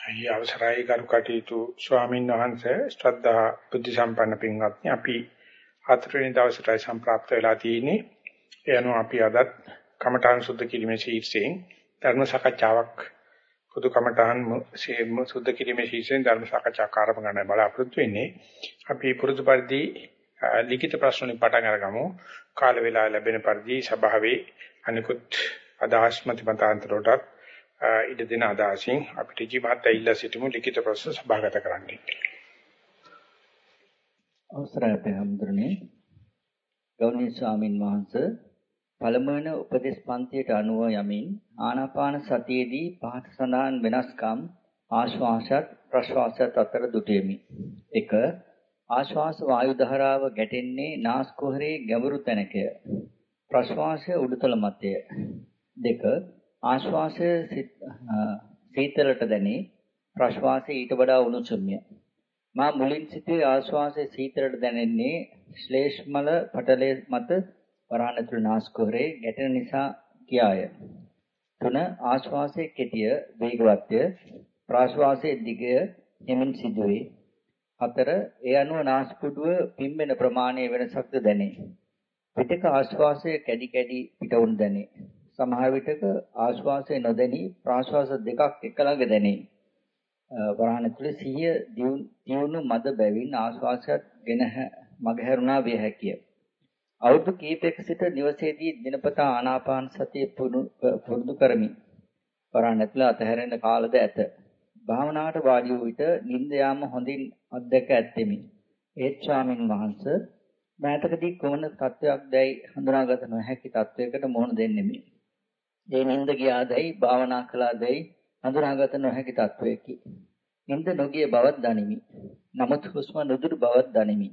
අයි අවසරයි කරු කටයුතු ස්වාමීන් වහන්සේ. ශ්‍රද්ධා බුද්ධ සම්පන්න පින්වත්නි අපි හතරවෙනි දවසටයි සම්ප්‍රාප්ත වෙලා තියෙන්නේ. ඒ අනුව අපි අදත් කමඨාන් සුද්ධ කිරීමේ ශීර්ෂයෙන් ධර්ම සාකච්ඡාවක් පොදු කමඨාන් සුද්ධ කිරීමේ ශීර්ෂයෙන් ධර්ම සාකච්ඡාවක් ආරම්භ කරන්න බලාපොරොත්තු වෙන්නේ. අපි පුරුදු පරිදි ලිඛිත ප්‍රශ්න වලින් පටන් අරගමු. කාල වේලාව ලැබෙන පරිදි සභාවේ අනිකුත් අදහස් මත මතාන්තර වලට ඉඩ දෙන අදහසින් අපිට ජීවත් ඇවිල්ලා සිටමු ලිඛිත ප්‍රශ්න සභාගත කරන්න. අවසරයි අපේ හැමදෙරනේ ගෞරවනීය ස්වාමින් වහන්සේ පළමුවන උපදේශ පන්තියට අනුව යමින් ආනාපාන සතියේදී පහත සඳහන් වෙනස්කම් ආශ්වාසත් ප්‍රශ්වාසත් අතර දුටෙමි. 1. ආශ්වාස වායු ධාරාව ගැටෙන්නේ නාස්කුහරේ ගැඹුරු තැනකය. ප්‍රශ්වාසය උඩුතල මතය. 2. ආශ්වාසය සීතලට දැනේ ප්‍රශ්වාසය ඊට වඩා උණුසුම්ය. මා මුලින් සිටුවේ ආශ්වාසය සීතලට දැනෙන්නේ ශ්ලේෂ්මල පටලයේ මත වරහන් ඇතුළේ නාස්කුහරේ ගැටෙන නිසා කියාය. තුන ආශ්වාසයේ කෙටිය වේගවත්ය ප්‍රාශ්වාසයේ දිගය හිමින් සිදුවේ. හතර ඒ අනුව නාස්පුඩුව පිම්බෙන ප්‍රමාණය වෙනසක්ද දැනේ. පිටක ආශ්වාසය කැඩි කැඩි පිටවුන් දැනේ. සමහර විටක ආශ්වාසය නොදැනී ප්‍රාශ්වාස දෙකක් එක ළඟ දැනේ. වරහන් ඇතුලේ සිහිය දියුණු මද බැවින් ආශ්වාසයත් ගෙන මගහැරුණා විය හැකිය. අවුරුදු කිහිපයක සිට නිවසේදී දිනපතා ආනාපාන සතිය පුරුදු කරමි. වරහන් ඇතුලේ අතහැරෙන කාලද ඇත. භාවනාවට වාඩි වූ විට නිින්ද යාම හොඳින් අත්දැක ඇත්තෙමි. ඒත් ස්වාමින් වහන්සේ මෑතකදී කොමන තත්වයක් දැයි හඳුනාගත නොහැකි තත්වයකට මුහුණ දෙන්නෙමි. ඒ නිින්ද ගියාදයි භාවනා කළාදයි හඳුනාගත නොහැකි තත්වයකි. නිින්ද නොගිය බවක් දනිමි. නමුත් හුස්ම නුදුරු බවක් දනිමි.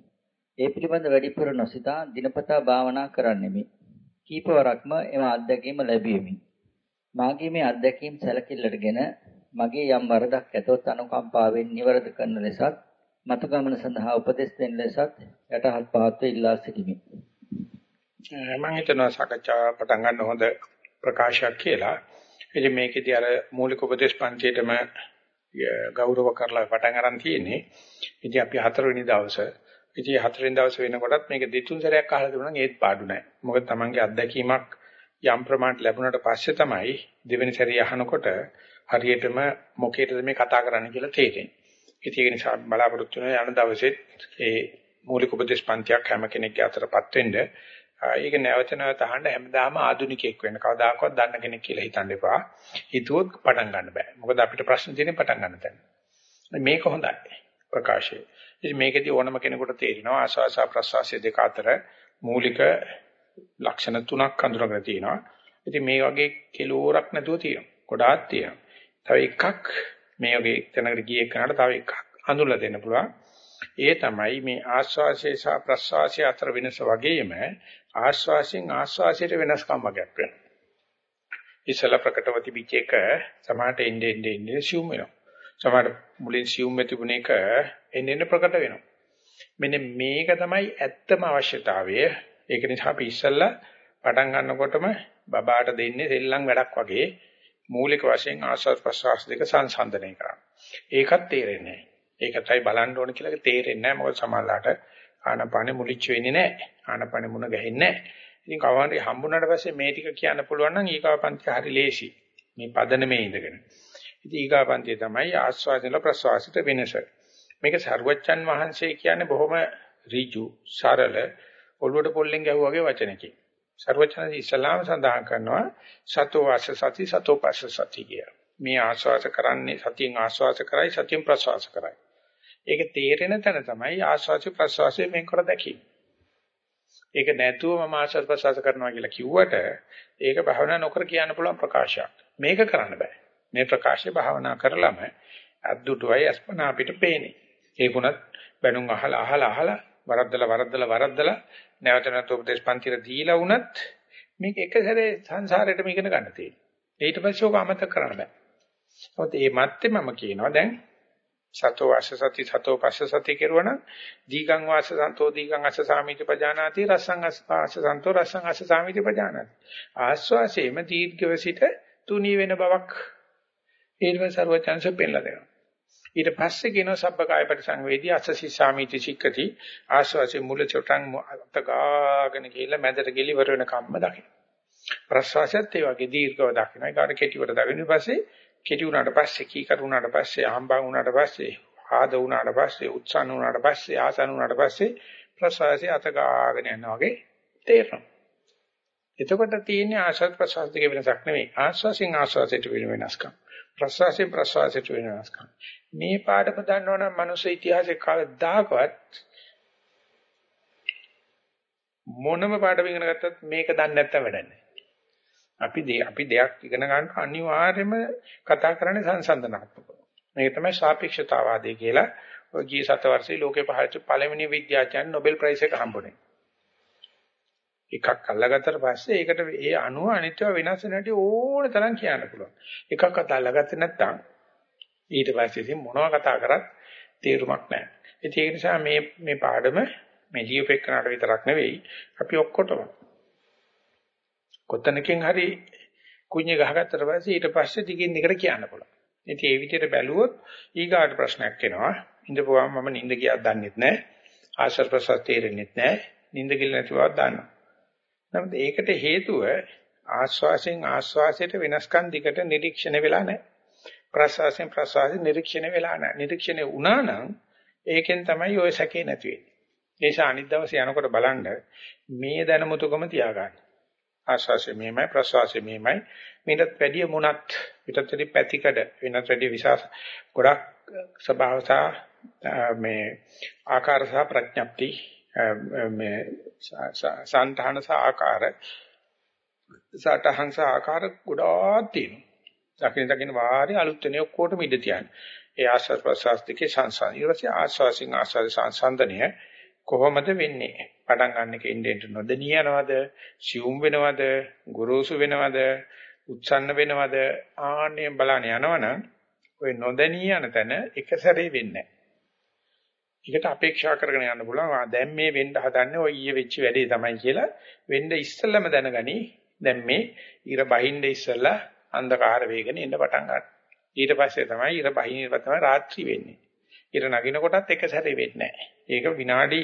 ඒ පිළිබඳ වැඩිපුර නොසිතා දිනපතා භාවනා කරන්නෙමි. කීපවරක්ම එම අත්දැකීම ලැබීමි. මාගේ මේ අත්දැකීම් සැලකිල්ලටගෙන මගේ යම් වරදක් ඇතොත් අනුකම්පාවෙන් නිවැරදි කරන ලෙසත් මතු ගමන සඳහා උපදෙස් දෙන ලෙසත් යටහත් පහත්ව ඉල්ලා සිටිමි. මම හිතනවා සාකච්ඡාව පටන් ගන්න හොඳ ප්‍රකාශයක් කියලා. ඉතින් මේකෙදී අර මූලික උපදේශ පන්තියේටම ගෞරව කරලා පටන් අරන් තියෙන්නේ. ඉතින් අපි හතරවෙනි දවසේ ඉතින් හතරවෙනි දවසේ වෙනකොටත් මේක දෙතුන් සැරයක් අහලා තිබුණා නම් ඒත් පාඩු නැහැ. මොකද Tamange අත්දැකීමක් යම් ප්‍රමාණයට ලැබුණාට පස්සේ තමයි දෙවෙනි සැරේ අහනකොට හරියටම මොකේද මේ කතා කරන්න කියලා තේරෙන්නේ. ඉතින් ඒ නිසා බලාපොරොත්තු වෙන යන දවසෙත් ඒ මූලික උපදේශ පන්තියක් හැම කෙනෙක්ගේ අතරපත් වෙන්න ඒක නැවත නැවත අහන්න හැමදාම ආදුනිකයෙක් වෙන්න කවදාකවත් දන්න කෙනෙක් කියලා හිතන්න එපා. හිතුවොත් පටන් ගන්න බෑ. මොකද අපිට ප්‍රශ්න තියෙන්නේ පටන් ගන්න තැන. මේක හොඳයි ප්‍රකාශය. ඉතින් මේකදී ඕනම කෙනෙකුට තේරෙනවා ආස්වාස ප්‍රස්වාසය දෙක අතර මූලික ලක්ෂණ තුනක් හඳුනගෙන තියෙනවා. ඉතින් මේ වගේ කෙලෝරක් නැතුව තියෙනවා. ගොඩාක් තියෙනවා. තව එකක් මේ වගේ තැනකට ගියේ කනට තව එකක් හඳුල්ලා දෙන්න පුළුවන්. ඒ තමයි මේ ආස්වාසය සහ ප්‍රස්වාසය අතර වෙනස වගේම ආස්වාසයෙන් ආස්වාසයට වෙනස්කම් වගේක් වෙනවා. ඉස්සල ප්‍රකටව තිබිච්ච එක සමහරට එන්නේ එන්නේ එන්නේ සිුම් වෙනවා. සමහරට මුලින් සිුම් තිබුණ එක එන්නේ එන්නේ ප්‍රකට වෙනවා. මෙන්න මේක තමයි ඇත්තම අවශ්‍යතාවය. ඒක නිසා අපි ඉස්සල්ලා පටන් ගන්නකොටම බබාට දෙන්නේ සෙල්ලම් වැඩක් වගේ මූලික වශයෙන් ආස්වාද ප්‍රසවාස දෙක සංසන්දනය කරනවා. ඒකත් තේරෙන්නේ නැහැ. ඒකටයි බලන්න ඕන කියලා තේරෙන්නේ නැහැ. මොකද සමහරලාට ආනපනෙ මුලිච්ච වෙන්නේ නැහැ. ආනපනෙ මුණ ගැහෙන්නේ නැහැ. ඉතින් කවදාවත් හම්බුනාට පස්සේ මේ ටික කියන්න පුළුවන් නම් ඊගාපන්ති හරි ලේසි. මේ පදනමේ ඉඳගෙන. ඉතින් ඊගාපන්තිය තමයි ආස්වාදන ප්‍රසවාසිත වෙනස. මේක සර්වච්ඡන් වහන්සේ කියන්නේ බොහොම ඍජු, සරල, ඔළුවට පොල්ලෙන් ගැහුවා වගේ වචනකින්. සර්වචන ඉස්ලාම සඳහන් කරනවා සතෝ වාස සති සතෝ පස්ස සති කිය. මේ ආස්වාස කරන්නේ සතියෙන් ආස්වාස කරයි සතියෙන් ප්‍රසවාස කරයි. ඒක තේරෙන තැන තමයි ආස්වාස ප්‍රසවාසයේ මෙන් කර දැකීම. ඒක නැතුව මම ආස්වාස ප්‍රසවාස කරනවා කියලා කිව්වට ඒක භවනා නොකර කියන්න පුළුවන් ප්‍රකාශයක්. මේක කරන්න බෑ. මේ ප්‍රකාශය භවනා කරලම අද්දුටුවයි අස්පනා අපිට පේන්නේ. ඒකුණත් බැනුම් අහලා අහලා අහලා වරද්දලා වරද්දලා වරද්දලා නැවත නැවත උපදේශ පන්තිර දීලා වුණත් මේක එක සැරේ සංසාරේටම ඉගෙන ගන්න තියෙනවා. ඊට පස්සේ ඔක අමතක කරන්න බෑ. ඔතේ මේ මැත්තේ මම කියනවා දැන් සතෝ වාස සති සතෝ පස්ස සති කෙරුවනම් දීගං වාස සන්තෝ දීගං අස්ස සාමිති පජානාති රසං අස්ස සන්තෝ රසං අස්ස සාමිති පජානාති. ආස්වාසේම දීර්ඝව සිට තුනී වෙන බවක් ඊට පස්සේ ਸਰවචන්ස පෙන්ලා දෙනවා. ඊට පස්සේ කියනවා සබ්බකාය පරිසංවේදී අස්සසි සාමීති සික්කති ආස්වාසේ මුල චොටන් අතගාගෙන ගිහිල්ලා මැදට ගිලිවර වෙන කම්ම දකින්න. ප්‍රසවාසයත් ඒ වගේ දීර්ඝව දකින්න. ඒකට කෙටිවට දකින්න පස්සේ කෙටි වුණාට පස්සේ කීකරු වුණාට පස්සේ අහම්බන් වුණාට පස්සේ ආද වුණාට පස්සේ උත්සන්න වුණාට පස්සේ ආසන්න වුණාට පස්සේ ප්‍රසවාසය අතගාගෙන යනවා වගේ තේරෙනවා. එතකොට තියෙන්නේ ආශ්වාස ප්‍රශ්වාස දෙක වෙනසක් නෙවෙයි. ආශ්වාසයෙන් ආශ්වාසයට වෙන වෙනස්කම්. ප්‍රශ්වාසයෙන් ප්‍රශ්වාසයට වෙන වෙනස්කම්. මේ පාඩම දන්නවනම් මනුස්ස ඉතිහාසයේ කවදාකවත් මොනම පාඩම ඉගෙන ගත්තත් මේක දන්නේ නැත්තම් වැඩක් අපි අපි දෙයක් ඉගෙන ගන්න අනිවාර්යයෙන්ම කතා කරන්නේ සංසන්දනාත්මකව. මේක තමයි සාපේක්ෂතාවාදය කියලා. ඔය ගිය සත වර්ෂයේ ලෝකේ පහළ පළවෙනි විද්‍යාඥයන් නොබෙල් ප්‍රයිස් එක හම්බුනේ. එකක් අල්ලගත්තට පස්සේ ඒකට ඒ අණුව අනිත්‍යව වෙනස් වෙන හැටි ඕන තරම් කියන්න පුළුවන්. එකක් අල්ලගත්තේ නැත්නම් ඊට පස්සේ ඉතින් මොනවා කතා කරත් තේරුමක් නැහැ. ඒ නිසා මේ මේ පාඩම මේ ජීවපෙක්කනට විතරක් නෙවෙයි අපි ඔක්කොටම කොතනකින් හරි කුණ්‍ය ගහගත්තට පස්සේ ඊට පස්සේ දිගින් දිගට කියන්න පුළුවන්. ඉතින් ඒ විදිහට බැලුවොත් ඊගාට ප්‍රශ්නයක් එනවා. ඉඳපුවාම මම නිින්ද ගියාද දන්නෙත් නැහැ. ආශ්‍රව ප්‍රසස් තේරෙන්නෙත් නැහැ. නිින්ද ගිල නැතිවවත් දන්නවා. නමුත් ඒකට හේතුව ආශ්වාසයෙන් ආශ්වාසයට වෙනස්කම් දිකට නිරීක්ෂණය වෙලා නැහැ. ප්‍රශ්වාසයෙන් ප්‍රශ්වාසයෙන් නිරීක්ෂණය වෙලා නැහැ. නිරීක්ෂණය වුණා නම් ඒකෙන් තමයි ওই සැකේ නැති වෙන්නේ. ඒ නිසා අනිත් දවසේ යනකොට බලන්න මේ දැනමුතුකම තියාගන්න. ආශ්වාසය මෙහෙමයි ප්‍රශ්වාසය මෙහෙමයි. මේකට වැඩිය මුණත් පිටතට පැතිකඩ වෙනත් වැඩිය විශාල ගොඩක් ස්වභාවසා මේ ආකාර සහ ප්‍රඥප්ති මේ සංධාන සහ ආකාර සටහන් සහ ආකාර ගොඩාක් තියෙනවා. දකින්න දකින්න වාරේ අලුත් වෙනේ ඔක්කොටම ඉඳ තියන්නේ. ඒ ආස්වාද ප්‍රසවාස දෙකේ සංසන්ද. ඊට පස්සේ ආස්වාසින් ආස්වාද සංසන්දනය කොහොමද වෙන්නේ? පටන් ගන්න එක ඉන්දෙන්ට නොදෙනිය යනවද? සියුම් වෙනවද? ගුරුසු වෙනවද? උත්සන්න වෙනවද? ආන්නේ බලන්න යනවනම් ඔය නොදෙනිය යන තැන එක සැරේ වෙන්නේ නැහැ. ඒකට අපේක්ෂා කරගෙන යන්න පුළුවන්. දැන් මේ වෙන්න හදන්නේ ඔය ඊයේ වෙච්ච වැඩේ තමයි කියලා වෙන්න ඉස්සෙල්ලම දැනගනි. දැන් මේ ඉර බහින්න ඉස්සෙල්ලා අන්ධකාර වේගනේ එන්න පටන් ගන්නවා. ඊට පස්සේ තමයි ඉර බහින්න තමයි රාත්‍රී වෙන්නේ. ඉර නගින කොටත් එක සැරේ වෙන්නේ නැහැ. ඒක විනාඩි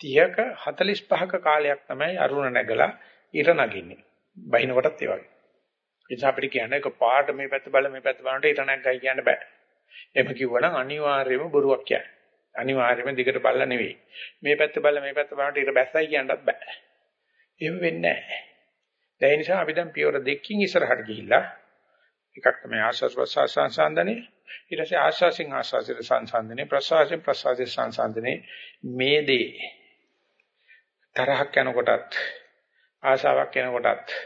30ක 45ක කාලයක් තමයි අරුණ නැගලා ඉර නගින්නේ. බහින කොටත් ඒ වගේ. ඒ නිසා අපිට කියන්නේ එක පාට මේ පැත්ත බල මේ පැත්ත බලනකොට ඉර නැග්ගයි කියන්න බෑ. එහෙම කිව්වනම් අනිවාර්යයෙන්ම බොරුවක් කියන්නේ. අනිවාර්යයෙන්ම දිගට බලලා නෙවෙයි. මේ පැත්ත බලලා මේ පැත්ත බලනකොට ඊට බැස්සයි කියන්නත් බෑ. එහෙම වෙන්නේ නැහැ. ඒ නිසා අපි දැන් පියවර දෙකකින් ඉස්සරහට ගිහිල්ලා එකක් තමයි ආස්වාස් ප්‍රසවාස සංසන්දනේ ඊට පස්සේ ආස්වාසින් ආස්වාසිත සංසන්දනේ ප්‍රසවාසයෙන් ප්‍රසවාසිත සංසන්දනේ මේ දේ තරහක් යනකොටත් ආශාවක් යනකොටත්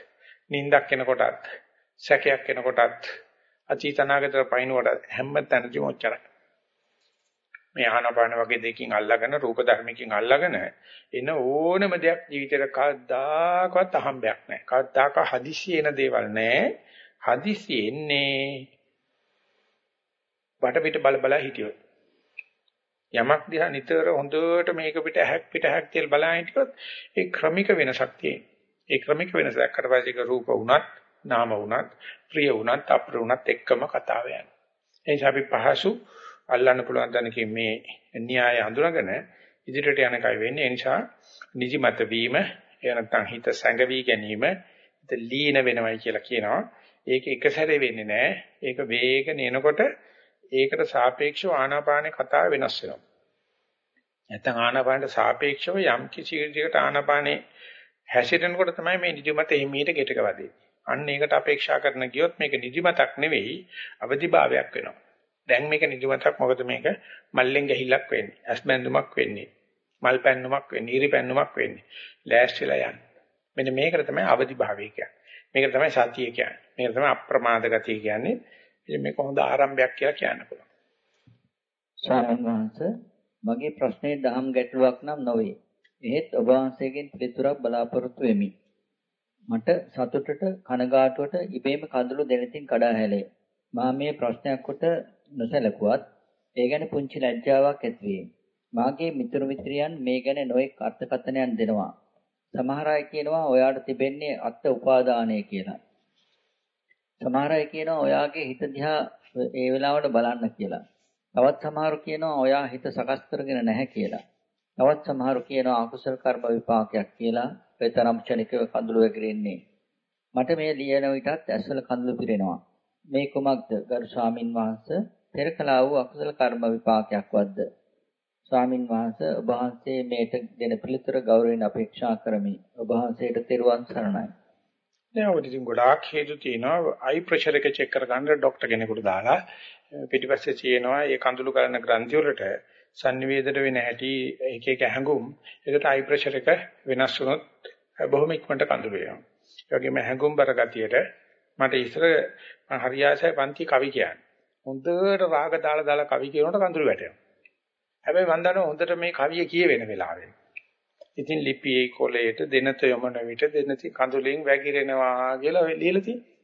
නිින්දක් යනකොටත් සැකයක් යනකොටත් අචීතනාගතර පයින්කොට හැම තැනදීම ඔච්චරයි මේ ආනාපාන වගේ දෙකකින් අල්ලාගෙන රූප ධර්මකින් අල්ලාගෙන එන ඕනම දෙයක් ජීවිතේට කවදාකවත් අහම්බයක් නැහැ. කවදාක හදිසි එන දේවල් නැහැ. හදිසි එන්නේ වටපිට බල බල හිටියොත්. යමක් දිහා නිතර හොඳට මේක පිට ඇහක් පිට ඇහක් කියලා බලන හිටියොත් ඒ ක්‍රමික වෙනසක් තියෙනවා. ඒ ක්‍රමික වෙනසක් කරපස්සේ රූප වුණත්, නාම වුණත්, ප්‍රිය වුණත්, අප්‍රිය වුණත් එක්කම කතාව යනවා. එනිසා අපි පහසු අල්ලන්න පුළුවන් තැනකින් මේ න්‍යාය හඳුනාගෙන ඉදිරියට යන කයි වෙන්නේ ඒ නිසා නිදිමත වීම එය නැත්නම් හිත සැඟවි ගැනීම හිත ලීන වෙනවයි කියලා කියනවා ඒක එක සැරේ වෙන්නේ නැහැ ඒක වේගන එනකොට ඒකට සාපේක්ෂව ආනාපානේ කතාව වෙනස් වෙනවා නැත්නම් ආනාපානට සාපේක්ෂව යම් කිසි විදිහකට ආනාපානේ හැසිරෙනකොට තමයි මේ නිදිමත එහිමීට ගෙටක වදේ අන්න ඒකට අපේක්ෂා කරන ගියොත් මේක නිදිමතක් නෙවෙයි අවදිභාවයක් වෙනවා දැන් මේක නිදිමතක් මොකද මේක මල්ලෙන් ගැහිල්ලක් වෙන්නේ. ඇස් බැඳුමක් වෙන්නේ. මල් පැන්නුමක් වෙන්නේ. ඉරි පැන්නුමක් වෙන්නේ. ලෑස්තිලා යන්න. මෙන්න මේකට තමයි අවදි භාවය කියන්නේ. මේක තමයි සතිය කියන්නේ. මේක තමයි අප්‍රමාද ගතිය කියන්නේ. ඉතින් මේක හොඳ ආරම්භයක් කියලා කියන්න පුළුවන්. සාරංශ මගේ ප්‍රශ්නේ දහම් ගැටලුවක් නම් නොවේ. එහෙත් ඔබ වහන්සේගෙන් පිළිතුරක් බලාපොරොත්තු වෙමි. මට සතුටට කනගාටුවට ඉබේම කඳුළු දෙනතින් කඩා හැලේ. මා මේ ප්‍රශ්නයක් කොට නොසැලකුවත් ඒ ගැන පුංචි ලැජ්ජාවක් ඇති වේ. මාගේ මිතුරු මිත්‍රයන් මේ ගැන නොඑක් අර්ථකථනයන් දෙනවා. සමහර අය කියනවා ඔයාට තිබෙන්නේ අත්ත උපාදානය කියලා. සමහර අය කියනවා ඔයාගේ හිත දිහා ඒ වෙලාවට බලන්න කියලා. තවත් සමහරු කියනවා ඔයා හිත සකස් කරගෙන නැහැ කියලා. තවත් සමහරු කියනවා අකුසල කර්ම විපාකයක් කියලා ඒ තරම් ක්ෂණිකව කඳුළු වැగిරෙන්නේ. මට මේ ලියන විටත් ඇස්වල කඳුළු පිරෙනවා. මේ කුමක්ද ගරු ස්වාමින් වහන්සේ පෙර කළා වූ අකුසල කර්ම විපාකයක් වද්ද? ස්වාමින් වහන්සේ ඔබ වහන්සේ මේට දෙන පිළිතුර ගෞරවයෙන් අපේක්ෂා කරමි. ඔබ වහන්සේට තෙරුවන් සරණයි. දැන් ඔය ඉතින් ගොඩාක් හේතු තියෙනවා. අයි ප්‍රෙෂර් එක චෙක් කරගන්න ડોක්ටර් කෙනෙකුට දාලා පිටිපස්සේ තියෙනවා ඒ කඳුළු කරන ග්‍රන්ථි වලට sannivedana වෙන හැටි එක එක හැඟුම්. ඒකට අයි ප්‍රෙෂර් එක වෙනස් වුණොත් බොහොම ඉක්මනට කඳුළු වෙනවා. ඒ වගේම හැඟුම් බර ගතියට මට ඉස්සර හරියාසයි පන්ති කවි කියන්නේ. හොඳට රාග දාලා දාලා කවි කියනකොට කඳුළු වැටෙනවා. හැබැයි මම දන්නවා හොඳට මේ කවිය කියවෙන වෙලාවේ. ඉතින් ලිපියේ කොලයට දෙනත යොමන විට දෙනති කඳුලින් වැగిරෙනවා කියලා ලියලා තියෙනවා.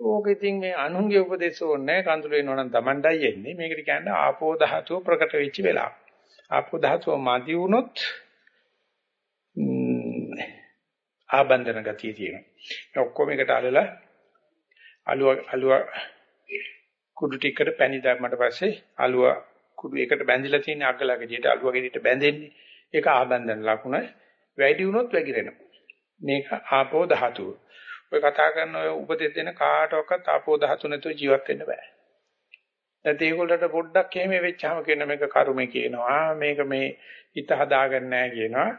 ඕක ඉතින් මේ අනුන්ගේ උපදේශ ඕනේ කඳුළු වෙනවා නම් Tamandai එන්නේ. මේකට කියන්නේ ආපෝ ධාතුව ප්‍රකට වෙච්ච වෙලාව. ආපෝ ධාතුව මදි වුණොත් ආබන්ධන ගතිය තියෙනවා. ඒ ඔක්කොම එකට අල්ලලා අලුව අලුව කුඩු ටිකට පැණි දැම්මට පස්සේ අලුව කුඩු එකට බැඳිලා තියෙන අග්ගලා ගෙඩියට අලුව ගෙඩියට බැඳෙන්නේ. ඒක ආබන්ධන ලකුණ වැඩි වුණොත් වැగిරෙනවා. මේක ආපෝ ධාතුව. ඔය කතා කරන ඔය උපදෙස් දෙන කාටවත් ආපෝ ධාතු නැතුව ජීවත් වෙන්න බෑ. දැන් ඒගොල්ලන්ට පොඩ්ඩක් එහෙම වෙච්චාම කියන මේක කර්මය කියනවා. මේක මේ හිත හදාගන්න නෑ කියනවා.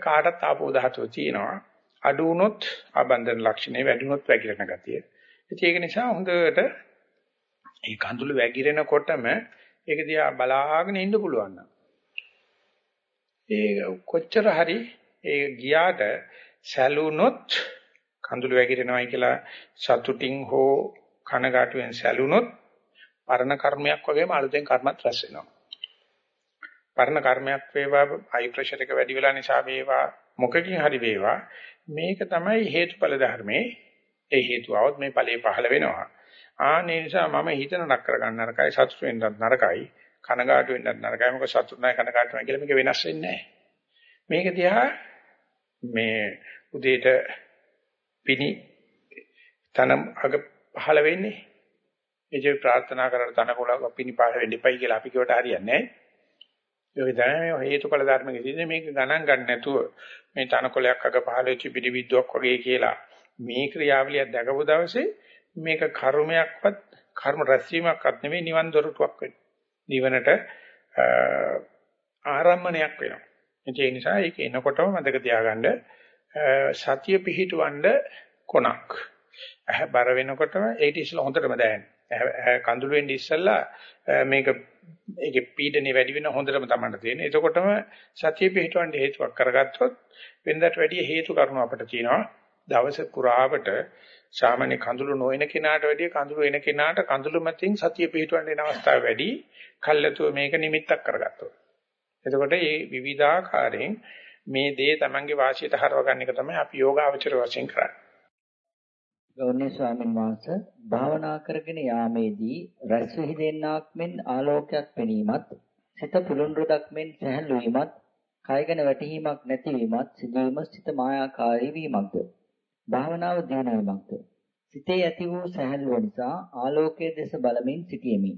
කාටත් ආපෝ ධාතුව තියෙනවා. අඩු වුණොත් ආබන්ධන ලක්ෂණේ වැඩි වුණොත් වැగిරෙන ගතිය. ඒක නිසා හොඳට ඒ කඳුළු වැగిරෙනකොටම ඒක දිහා බලාගෙන ඉන්න පුළුවන් නම් ඒ කොච්චර හරි ඒ ගියාට සැලුනොත් කඳුළු වැగిරෙනවයි කියලා සතුටින් හෝ කනගාටුවෙන් සැලුනොත් පරණ කර්මයක් වගේම අලුතෙන් කර්මත් රැස් වෙනවා. පරණ කර්මයක් වේවා හයි ප්‍රෙෂර් එක වැඩි වෙලා නිසා වේවා මොකකින් හරි වේවා මේක තමයි හේතුඵල ධර්මයේ ඒ හේතු આવොත් මේ ඵලයේ පහළ වෙනවා. ආ නිසා මම හිතන නක් කරගන්න නරකයි සතුට වෙන්නත් නරකයි. කනගාටු වෙන්නත් නරකයි මොකද සතුට නැහැ කනගාටු නැහැ කියලා මේක වෙනස් වෙන්නේ නැහැ. මේක දිහා මේ උදේට පිණි තන අග පහළ වෙන්නේ. ඒ ප්‍රාර්ථනා කරලා තන කොළ පිණි පහළ වෙන්න එපයි කියලා අපි කිව්වට හරියන්නේ නැහැ. ඒක තමයි මේ හේතුඵල ධර්මකෙදී මේක ගණන් ගන්න නැතුව මේ තන කොළයක් අග පහළ වෙච්ච පිටි විද්දුවක් වගේ කියලා මේ ක්‍රියාවලියක් දැකපු දවසේ මේක කර්මයක්වත් කර්ම රැස්වීමක්වත් නෙවෙයි නිවන් දොරටුවක් වෙන්නේ. නිවනට ආරම්මණයක් වෙනවා. ඒ නිසා ඒක එනකොටම මතක තියාගන්න සතිය පිහිටවන්න කොනක්. ඇහැ බර වෙනකොටම ඒක ඉස්සලා හොඳටම දැනෙන. කඳුළු වෙන්නේ ඉස්සලා මේක ඒකේ පීඩනේ වැඩි වෙන හොඳටම තමයි තියෙන්නේ. එතකොටම සතිය පිහිටවන්න හේතුවක් කරගත්තොත් වෙනදාට වැඩිය හේතු කරුණු අපිට තියෙනවා. දවස පුරාවට සාමාන්‍ය කඳුළු නොවන කෙනාට වැඩිය කඳුළු එන කෙනාට කඳුළු මතින් සතිය පිහිටවන්න එන අවස්ථාව වැඩි. කල්ැතුව මේක නිමිත්තක් කරගත්තොත්. එතකොට මේ විවිධාකාරයෙන් මේ දේ Tamange වාසියට හරව ගන්න එක තමයි අපි යෝගාවචර වශයෙන් කරන්නේ. ගෞරවනීය ස්වාමීන් වහන්සේ භාවනා කරගෙන යාමේදී රැස් විහිදෙන්නාක් මෙන් ආලෝකයක් පෙනීමත් සිත පුලුන් රොඩක් මෙන් සැහැල්ලු වීමත් කයගෙන වැටහීමක් නැතිවීමත් සිදුවීම සිත මායාකාරී වීමක්ද භාවනාව දිනවීමක්ද සිතේ ඇති වූ සැහැල්ලුව නිසා ආලෝකයේ දෙස බලමින් සිටීමේ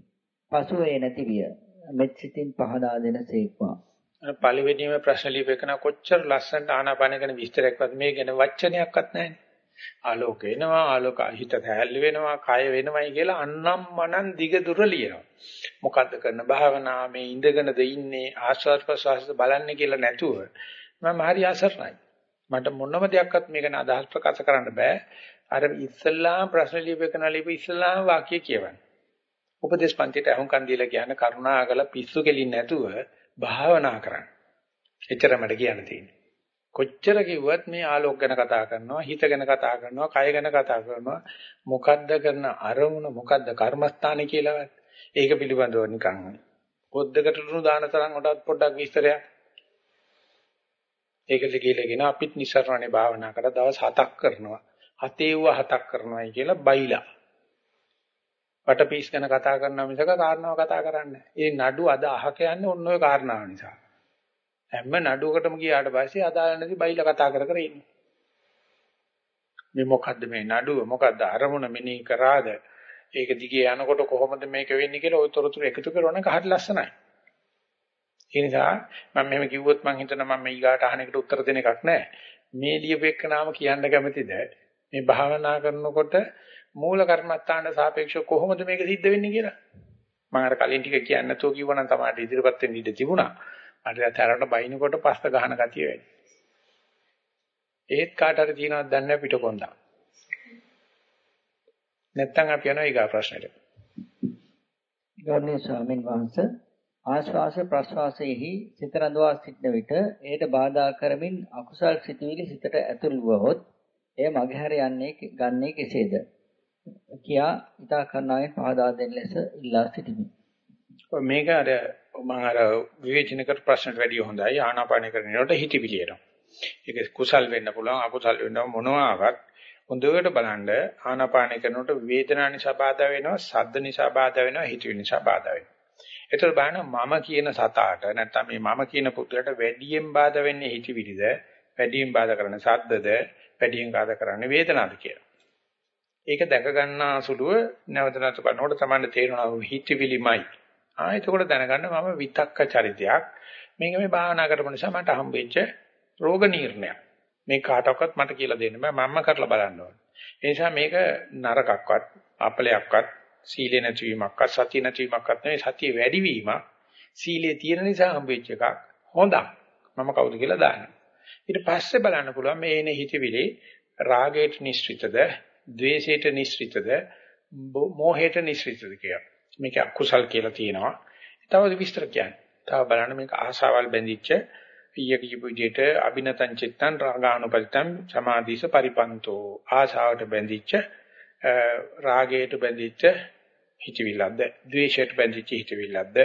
පසුව ඒ නැතිවිය මෙත් සිතින් පහදා දෙන සේක්වා පළවෙනිම ප්‍රශ්න ලියපෙකන කොච්චර ලස්සනට ආනාපාන ගැන විස්තරයක්වත් මේ ගැන වචනයක්වත් නැහැ. ආලෝක එනවා ආලෝක හිත තැහැල්ලි වෙනවා කය වෙනවයි කියලා අන්නම් මනන් දිග දුර ලියනවා. මොකද්ද කරන භාවනා මේ ඉඳගෙනද ඉන්නේ ආස්වාද ප්‍රසවාස බලන්නේ කියලා නැතුව මම හරි අසරණයි. මට මොනම දෙයක්වත් මේක ගැන අදහස් ප්‍රකාශ කරන්න බෑ. අර ඉස්සල්ලාම ප්‍රශ්න ලියපෙකන ලියපු ඉස්සල්ලාම වාක්‍ය කියවන්න. උපදේශ පන්තියට අහුම්කන් දීලා කියන කරුණාකල පිස්සු කෙලින් නැතුව භාවනා කරන්න. එච්චර මට කියන්න තියෙන්නේ. කොච්චර කිව්වත් මේ ආලෝක ගැන කතා කරනවා, හිත ගැන කතා කරනවා, කය ගැන කතා කරනවා. මොකද්ද කරන අරමුණ, මොකද්ද කර්මස්ථානේ කියලාවත්. ඒක පිළිබඳව නිකන් පොද්දකට ලුණු දාන තරම් උඩත් පොඩ්ඩක් විස්තරයක්. ඒකද කියලාගෙන අපිත් නිසරණේ භාවනා කරලා දවස් 7ක් කරනවා. හතේව හතක් කරනවායි කියලා බයිලා. වටපීස් ගැන කතා කරනවා මිසක කාරණාව කතා කරන්නේ නැහැ. ඒ නඩු අද අහක යන්නේ ඔන්න ඔය කාරණාව නිසා. හැම නඩුවකටම ගියාට පස්සේ අදාළ නැති බයිලා කතා කර කර ඉන්නේ. මේ මොකද්ද මේ නඩුව මොකද්ද අරමුණ මෙනෙහි කරාද ඒක දිගේ යනකොට කොහොමද මේක වෙන්නේ කියලා ওই තොරතුරු එකතු කරන එක හරි ලස්සනයි. ඒ නිසා මම මෙහෙම කිව්වොත් මම හිතනවා මම ඊගාට අහන එකට උත්තර දෙන එකක් නැහැ. මේ ලියපෙක නාම කියන්න කැමතිද? මේ භාවනා කරනකොට මූල කර්මත්තාන්ට සාපේක්ෂව කොහොමද මේක සිද්ධ වෙන්නේ කියලා. මම අර කලින් ටික කියන්නේ නැතුව කිව්වනම් තමයි ඉදිරියපත් වෙන්න ඉඩ තිබුණා. මට ඇතරට බයිනකොට පස්ත ගහන ගතිය වැඩි. ඒත් කාට හරි තියෙනවද දන්නේ පිටකොන්දා. නැත්තම් අපි යනවා ඊගා ප්‍රශ්නෙට. ගෞරවනීය ස්වාමීන් වහන්සේ ආශ්වාස ප්‍රශ්වාසයේහි සිත රඳවා සිටන විට එයට බාධා කරමින් අකුසල් සිතුවිලි සිතට ඇතුල් වුවහොත් එය මගහැර යන්නේ ගන්නේ කෙසේද? කියා ඊතා කරනාවෙන් පහදා දෙන්න ලෙස ඉල්ලා සිටිමි. මේක අර මම අර විවේචන කර ප්‍රශ්නට වැඩිය හොඳයි ආනාපාන කරනකොට හිතවිලි එනවා. ඒක කුසල් වෙන්න පුළුවන් අකුසල් වෙන්න මොනවාවත් හොඳට බලන්න ආනාපාන කරනකොට වේදනා නිසා බාධා වෙනවා, සද්ද නිසා බාධා වෙනවා, හිතවිලි නිසා බාධා වෙනවා. ඒතර බලන්න මම කියන සතාට නැත්නම් මේ මම කියන පුදුරට වැඩියෙන් බාධා වෙන්නේ හිතවිලිද, වැඩියෙන් බාධා කරන්නේ සද්දද, වැඩියෙන් බාධා කරන්නේ වේදනාවද කියලා. ඒක දැක ගන්නා සුළුව නැවත නැවත බලනකොට තමයි තේරෙනවා හිතවිලිමයි. ආ එතකොට දැනගන්න මම විතක්ක චරිතයක්. මේක මේ භාවනා කරපු නිසා මට හම්බෙච්ච රෝග නිర్ణයක්. මේ කාටවත් මට කියලා දෙන්න බෑ මම්ම කරලා බලන්න ඕනේ. ඒ නිසා මේක නරකක්වත් අපලයක්වත් සීලේ නැතිවීමක්වත් සතිය නැතිවීමක්වත් නෙවෙයි සතිය වැඩිවීමක්. සීලේ තියෙන නිසා හම්බෙච්ච එකක්. හොඳක්. මම කවුද කියලා දාන්න. ඊට පස්සේ බලන්න පුළුවන් මේ එන හිතවිලි රාගයට නිශ්චිතද, ද්වේෂයට නිශ්චිතද, මෝහයට නිශ්චිතද කියලා. මේක අකුසල් කියලා තියෙනවා. තව විස්තර කියන්නේ. තව බලන්න මේක ආශාවල් බැඳිච්ච ඊය කියපු විදිහට අබිනතං චිත්තං රාගානුපරිතං සමාධිස පරිපන්තෝ ආශාවට බැඳිච්ච රාගයට බැඳිච්ච හිතවිල්ලක්ද ද්වේෂයට බැඳිච්ච හිතවිල්ලක්ද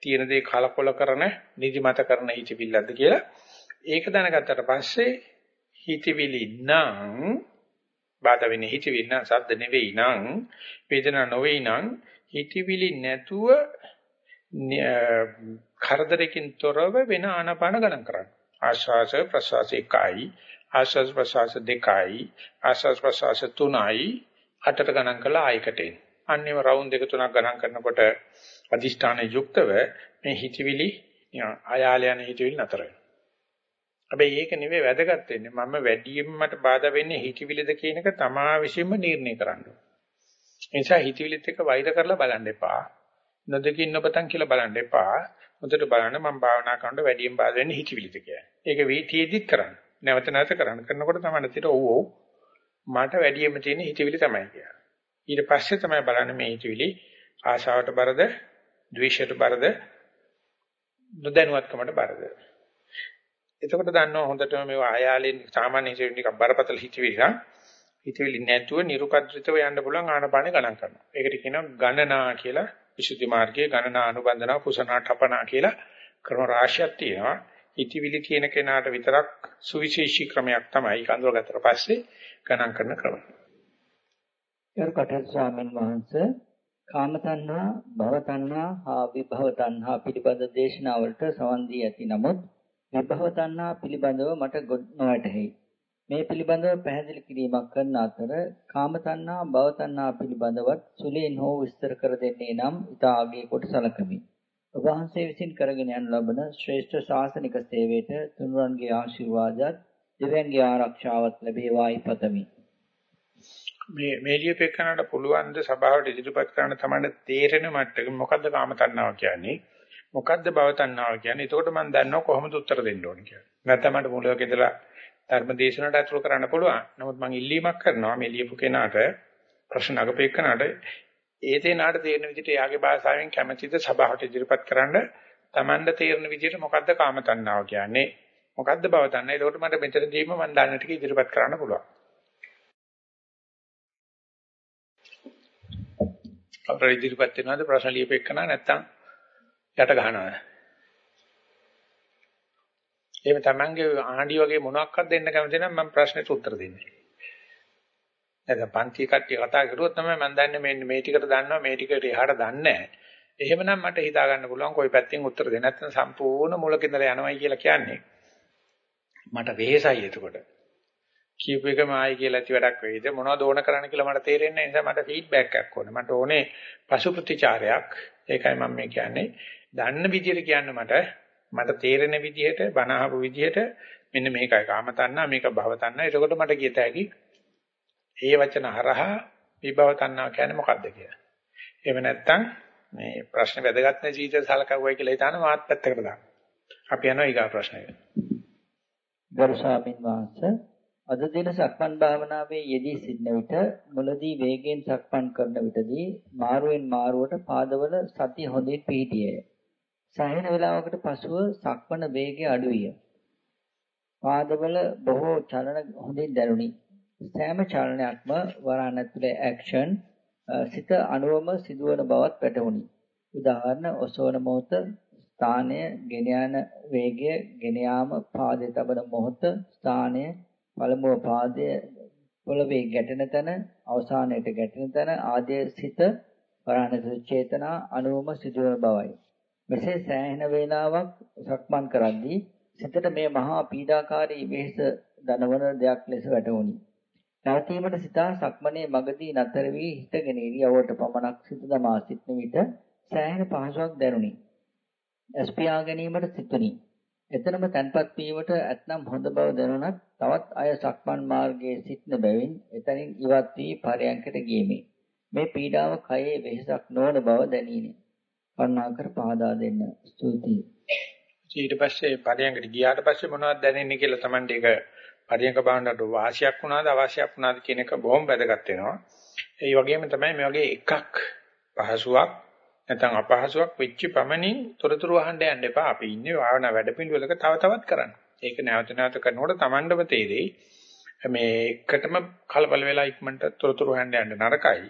තියෙන දේ කලකොල කරන නිදිමත කරන හිතවිල්ලක්ද කියලා ඒක දැනගත්තට පස්සේ හිතවිලි නම් බාධා වෙන්නේ හිතවිලි නම් සද්ද නෙවෙයි නම් වේදනා නොවේ නම් හිතවිලි නැතුව කරදරකින් තොරව වෙන ආනාපාන ගණන් කරන්න. ආශ්වාස ප්‍රශ්වාස එකයි ආශ්වාස ප්‍රශ්වාස දෙකයි ආශ්වාස ප්‍රශ්වාස තුනයි අටට ගණන් කළා ආයකට එන. අන්නේම රවුන්ඩ් දෙක තුනක් ගණන් කරනකොට අදිෂ්ඨාන යුක්තව මේ හිතවිලි ආයාල යන හිතවිලි නතර වෙනවා. හැබැයි ඒක නෙවෙයි වැදගත් වෙන්නේ මම වැඩියෙන්ම මට බාධා වෙන්නේ හිතවිලිද කියන එක තමා විසින්ම නිර්ණය කරන්න ඕනේ. ඒ නිසා හිතවිලිත් එක්ක වෛර කරලා බලන්න එපා. නොදකින් නොපතන් කියලා බලන්න එපා. හොඳට බලන්න මම භාවනා කරනකොට වැඩියෙන් බාධා වෙන්නේ හිතවිලිද කියලා. ඒක වීතියෙදිත් කරන්න. නැවත නැවත කරන්න. කරනකොට තමයි හිතට ඔව් ඔව් මට වැඩියෙන්ම තියෙන හිතවිලි තමයි කියලා. ඊට පස්සේ තමයි බලන්නේ මේ හිතවිලි ආශාවට බරද, ද්වේෂයට බරද, නොදැනුවත්කමට බරද. එතකොට දන්නවා හොඳටම මේ ආයාලෙන් සාමාන්‍ය හිතවිලි ටිකක් බරපතල හිතවිලි නම් හිතවිලි නැතුව නිරුපද්‍රිතව යන්න පුළුවන් ආනපාන ගණන් කරනවා. ඒකට කියනවා ගණනා කියලා විසුද්ධි මාර්ගයේ ගණනා අනුබන්ධනා කුසනා ඨපනා කියලා ක්‍රම රාශියක් තියෙනවා. හිතවිලි කියන කෙනාට විතරක් සුවිශේෂී ක්‍රමයක් තමයි කඳුරගත්තට පස්සේ ගණන් කරන ක්‍රමය. යර්කට ස්වාමීන් වහන්සේ කාම තණ්හා, භව තණ්හා, හා විභව තණ්හා පිළිබඳ දේශනාවලට සවන් දී ඇති නමුත් විභව තණ්හා පිළිබඳව මට නොවැටහෙයි. මේ පිළිබඳව පැහැදිලි කිරීමක් කරන අතර කාම තණ්හා භව තණ්හා පිළිබඳවත් සුලෙන් හෝ විස්තර කර දෙන්නේ නම් ඉතා ආගේ කොට සලකමි. ඔබ වහන්සේ විසින් කරගෙන යන ලබන ශ්‍රේෂ්ඨ ශාසනික සේවයට තුනුරන්ගේ ආශිර්වාදات දෙවියන්ගේ ආරක්ෂාවත් ලැබේවායි පතමි. මේ මේලියපෙකනට පුළුවන් ද සභාවට ඉදිරිපත් කරන්න තමයි තේරෙන මට්ටම මොකද්ද කාම තණ්හාව කියන්නේ? මොකද්ද භව තණ්හාව කියන්නේ? එතකොට මම දන්නවා කොහොමද උත්තර දෙන්න ඕනේ කියලා. නැත්නම් මට මුලක ඉඳලා ධර්ම දේශනාවට අතුරු කරන්න පුළුවන්. නමුත් මම ඉල්ලීමක් කරනවා මේ ලියපු කෙනාට ප්‍රශ්න අගපේකනට ඒ තේනාට තේරෙන විදිහට එයාගේ භාෂාවෙන් කැමැතිද සභාවට ඉදිරිපත් කරන්න Tamanda තේරෙන විදිහට මොකද්ද කාම තණ්හාව කියන්නේ? මොකද්ද භව තණ්හාව? ඒකට මට මෙතනදීම මම දන්න ටික ඉදිරිපත් කරන්න පුළුවන්. අපිට ඉදිරිපත් වෙනවද ප්‍රශ්න ලියපෙකන නැත්තම් යට ගහනවද? එහෙම Tamange ආණ්ඩි වගේ මොනවාක්වත් දෙන්න කැමති නම් මම ප්‍රශ්නෙට උත්තර දෙන්නේ. නැත්නම් පන්ති කට්ටිය කතා කරුවොත් තමයි මම දන්නේ මේ මේ ටිකට දන්නවා මේ ටිකට එහාට දන්නේ නැහැ. එහෙමනම් මට හිතා ගන්න පුළුවන් කොයි පැත්තෙන් උත්තර දෙන්න. නැත්නම් සම්පූර්ණ මුලක ඉඳලා යනවයි කියලා කියන්නේ. මට වෙහෙසයි එතකොට. කියපු එකම ආයි කියලා ඇති වැඩක් වෙයිද මොනවද ඕන කරන්න කියලා මට තේරෙන්නේ නැහැ. මට ෆීඩ්බැක් එකක් ඕනේ. මට ඕනේ පසු ප්‍රතිචාරයක්. ඒකයි මම මේ කියන්නේ. දන්න විදිහට කියන්න මට මට තේරෙන විදිහට බණ අහපු විදිහට මෙන්න මේකයි කාම තණ්හා මේක භව තණ්හා. එතකොට මට කියත හැකි ඒ වචන හරහා විභව තණ්හා කියන්නේ මොකක්ද කියලා. එහෙම නැත්නම් මේ ප්‍රශ්න වැදගත් නැති ජීවිතය සලකවුවයි කියලා හිතාන මාත් පැත්තකට දාන්න. අපි යනවා ඊගා ප්‍රශ්නයට. ගරු ස්වාමීන් වහන්සේ අද දින සක්මන් භාවනාවේ යෙදී සිටන විට මුලදී වේගයෙන් සක්මන් කරන විටදී මාරුවෙන් මාරුවට පාදවල සතිය හොඳින් පිහිටියේය. සෑහෙන වේලාවකට පසුව සක්මන වේගය අඩු විය. පාදවල බොහෝ චලන හොඳින් දැනුනි. සෑම චලනයක්ම වරණ ඇතුලේ ඇක්ෂන් සිත අනුවම සිදුවන බවත් වැටහුණි. උදාහරණ ඔසවන මොහොත ස්ථානය ගෙන යන වේගය ගෙන යාම පාදයේ තබන මොහොත ස්ථානය පළමුව පාදයේ පොළවේ ගැටෙන තැන අවසානයේට ගැටෙන තැන ආදී සිත වරණ චේතනා අනුවම සිදුවන බවයි. මෙසේ සෑහෙන වේලාවක් සක්මන් කරද්දී සිතට මේ මහා පීඩාකාරී වෙහෙස දනවන දෙයක් ලෙස වැටහුණි. නැවතීමට සිතා සක්මනේ මගදී නතර වී හිටගෙන ඉරියවට පමණක් සිත දමා සිටන විට සෑහෙන පහසුවක් දැනුනි. එස්පියා ගැනීමට සිතුනි. එතනම තන්පත් වීමට ඇතනම් හොඳ බව දැනුණත් තවත් අය සක්මන් මාර්ගයේ සිටන බැවින් එතනින් ඉවත් වී පරයන්කට ගියමි. මේ පීඩාව කයේ වෙහසක් නොවන බව දැනිනි. කරුණාකර පහදා දෙන්න. ස්තුතියි. ඊට පස්සේ පරයන්කට ගියාට පස්සේ මොනවද දැනෙන්නේ කියලා Tamande එක පරියංග භාවනාවට වාසියක් වුණාද අවශ්‍යයක් වුණාද කියන එක බොහොම වැදගත් වෙනවා. ඒ වගේම තමයි මේ වගේ එකක් පහසුවක් නැත්නම් අපහසුයක් වෙච්ච පමණින් තොරතුරු අහන්න යන්න එපා. අපි ඉන්නේ භාවනා වැඩපිළිවෙලක තව තවත් කරන්න. ඒක නැවත නැවත කරනකොට Tamandම තේරෙයි. මේ එකටම කලබල වෙලා ඉක්මනට තොරතුරු හොයන්න යන්න නරකයි.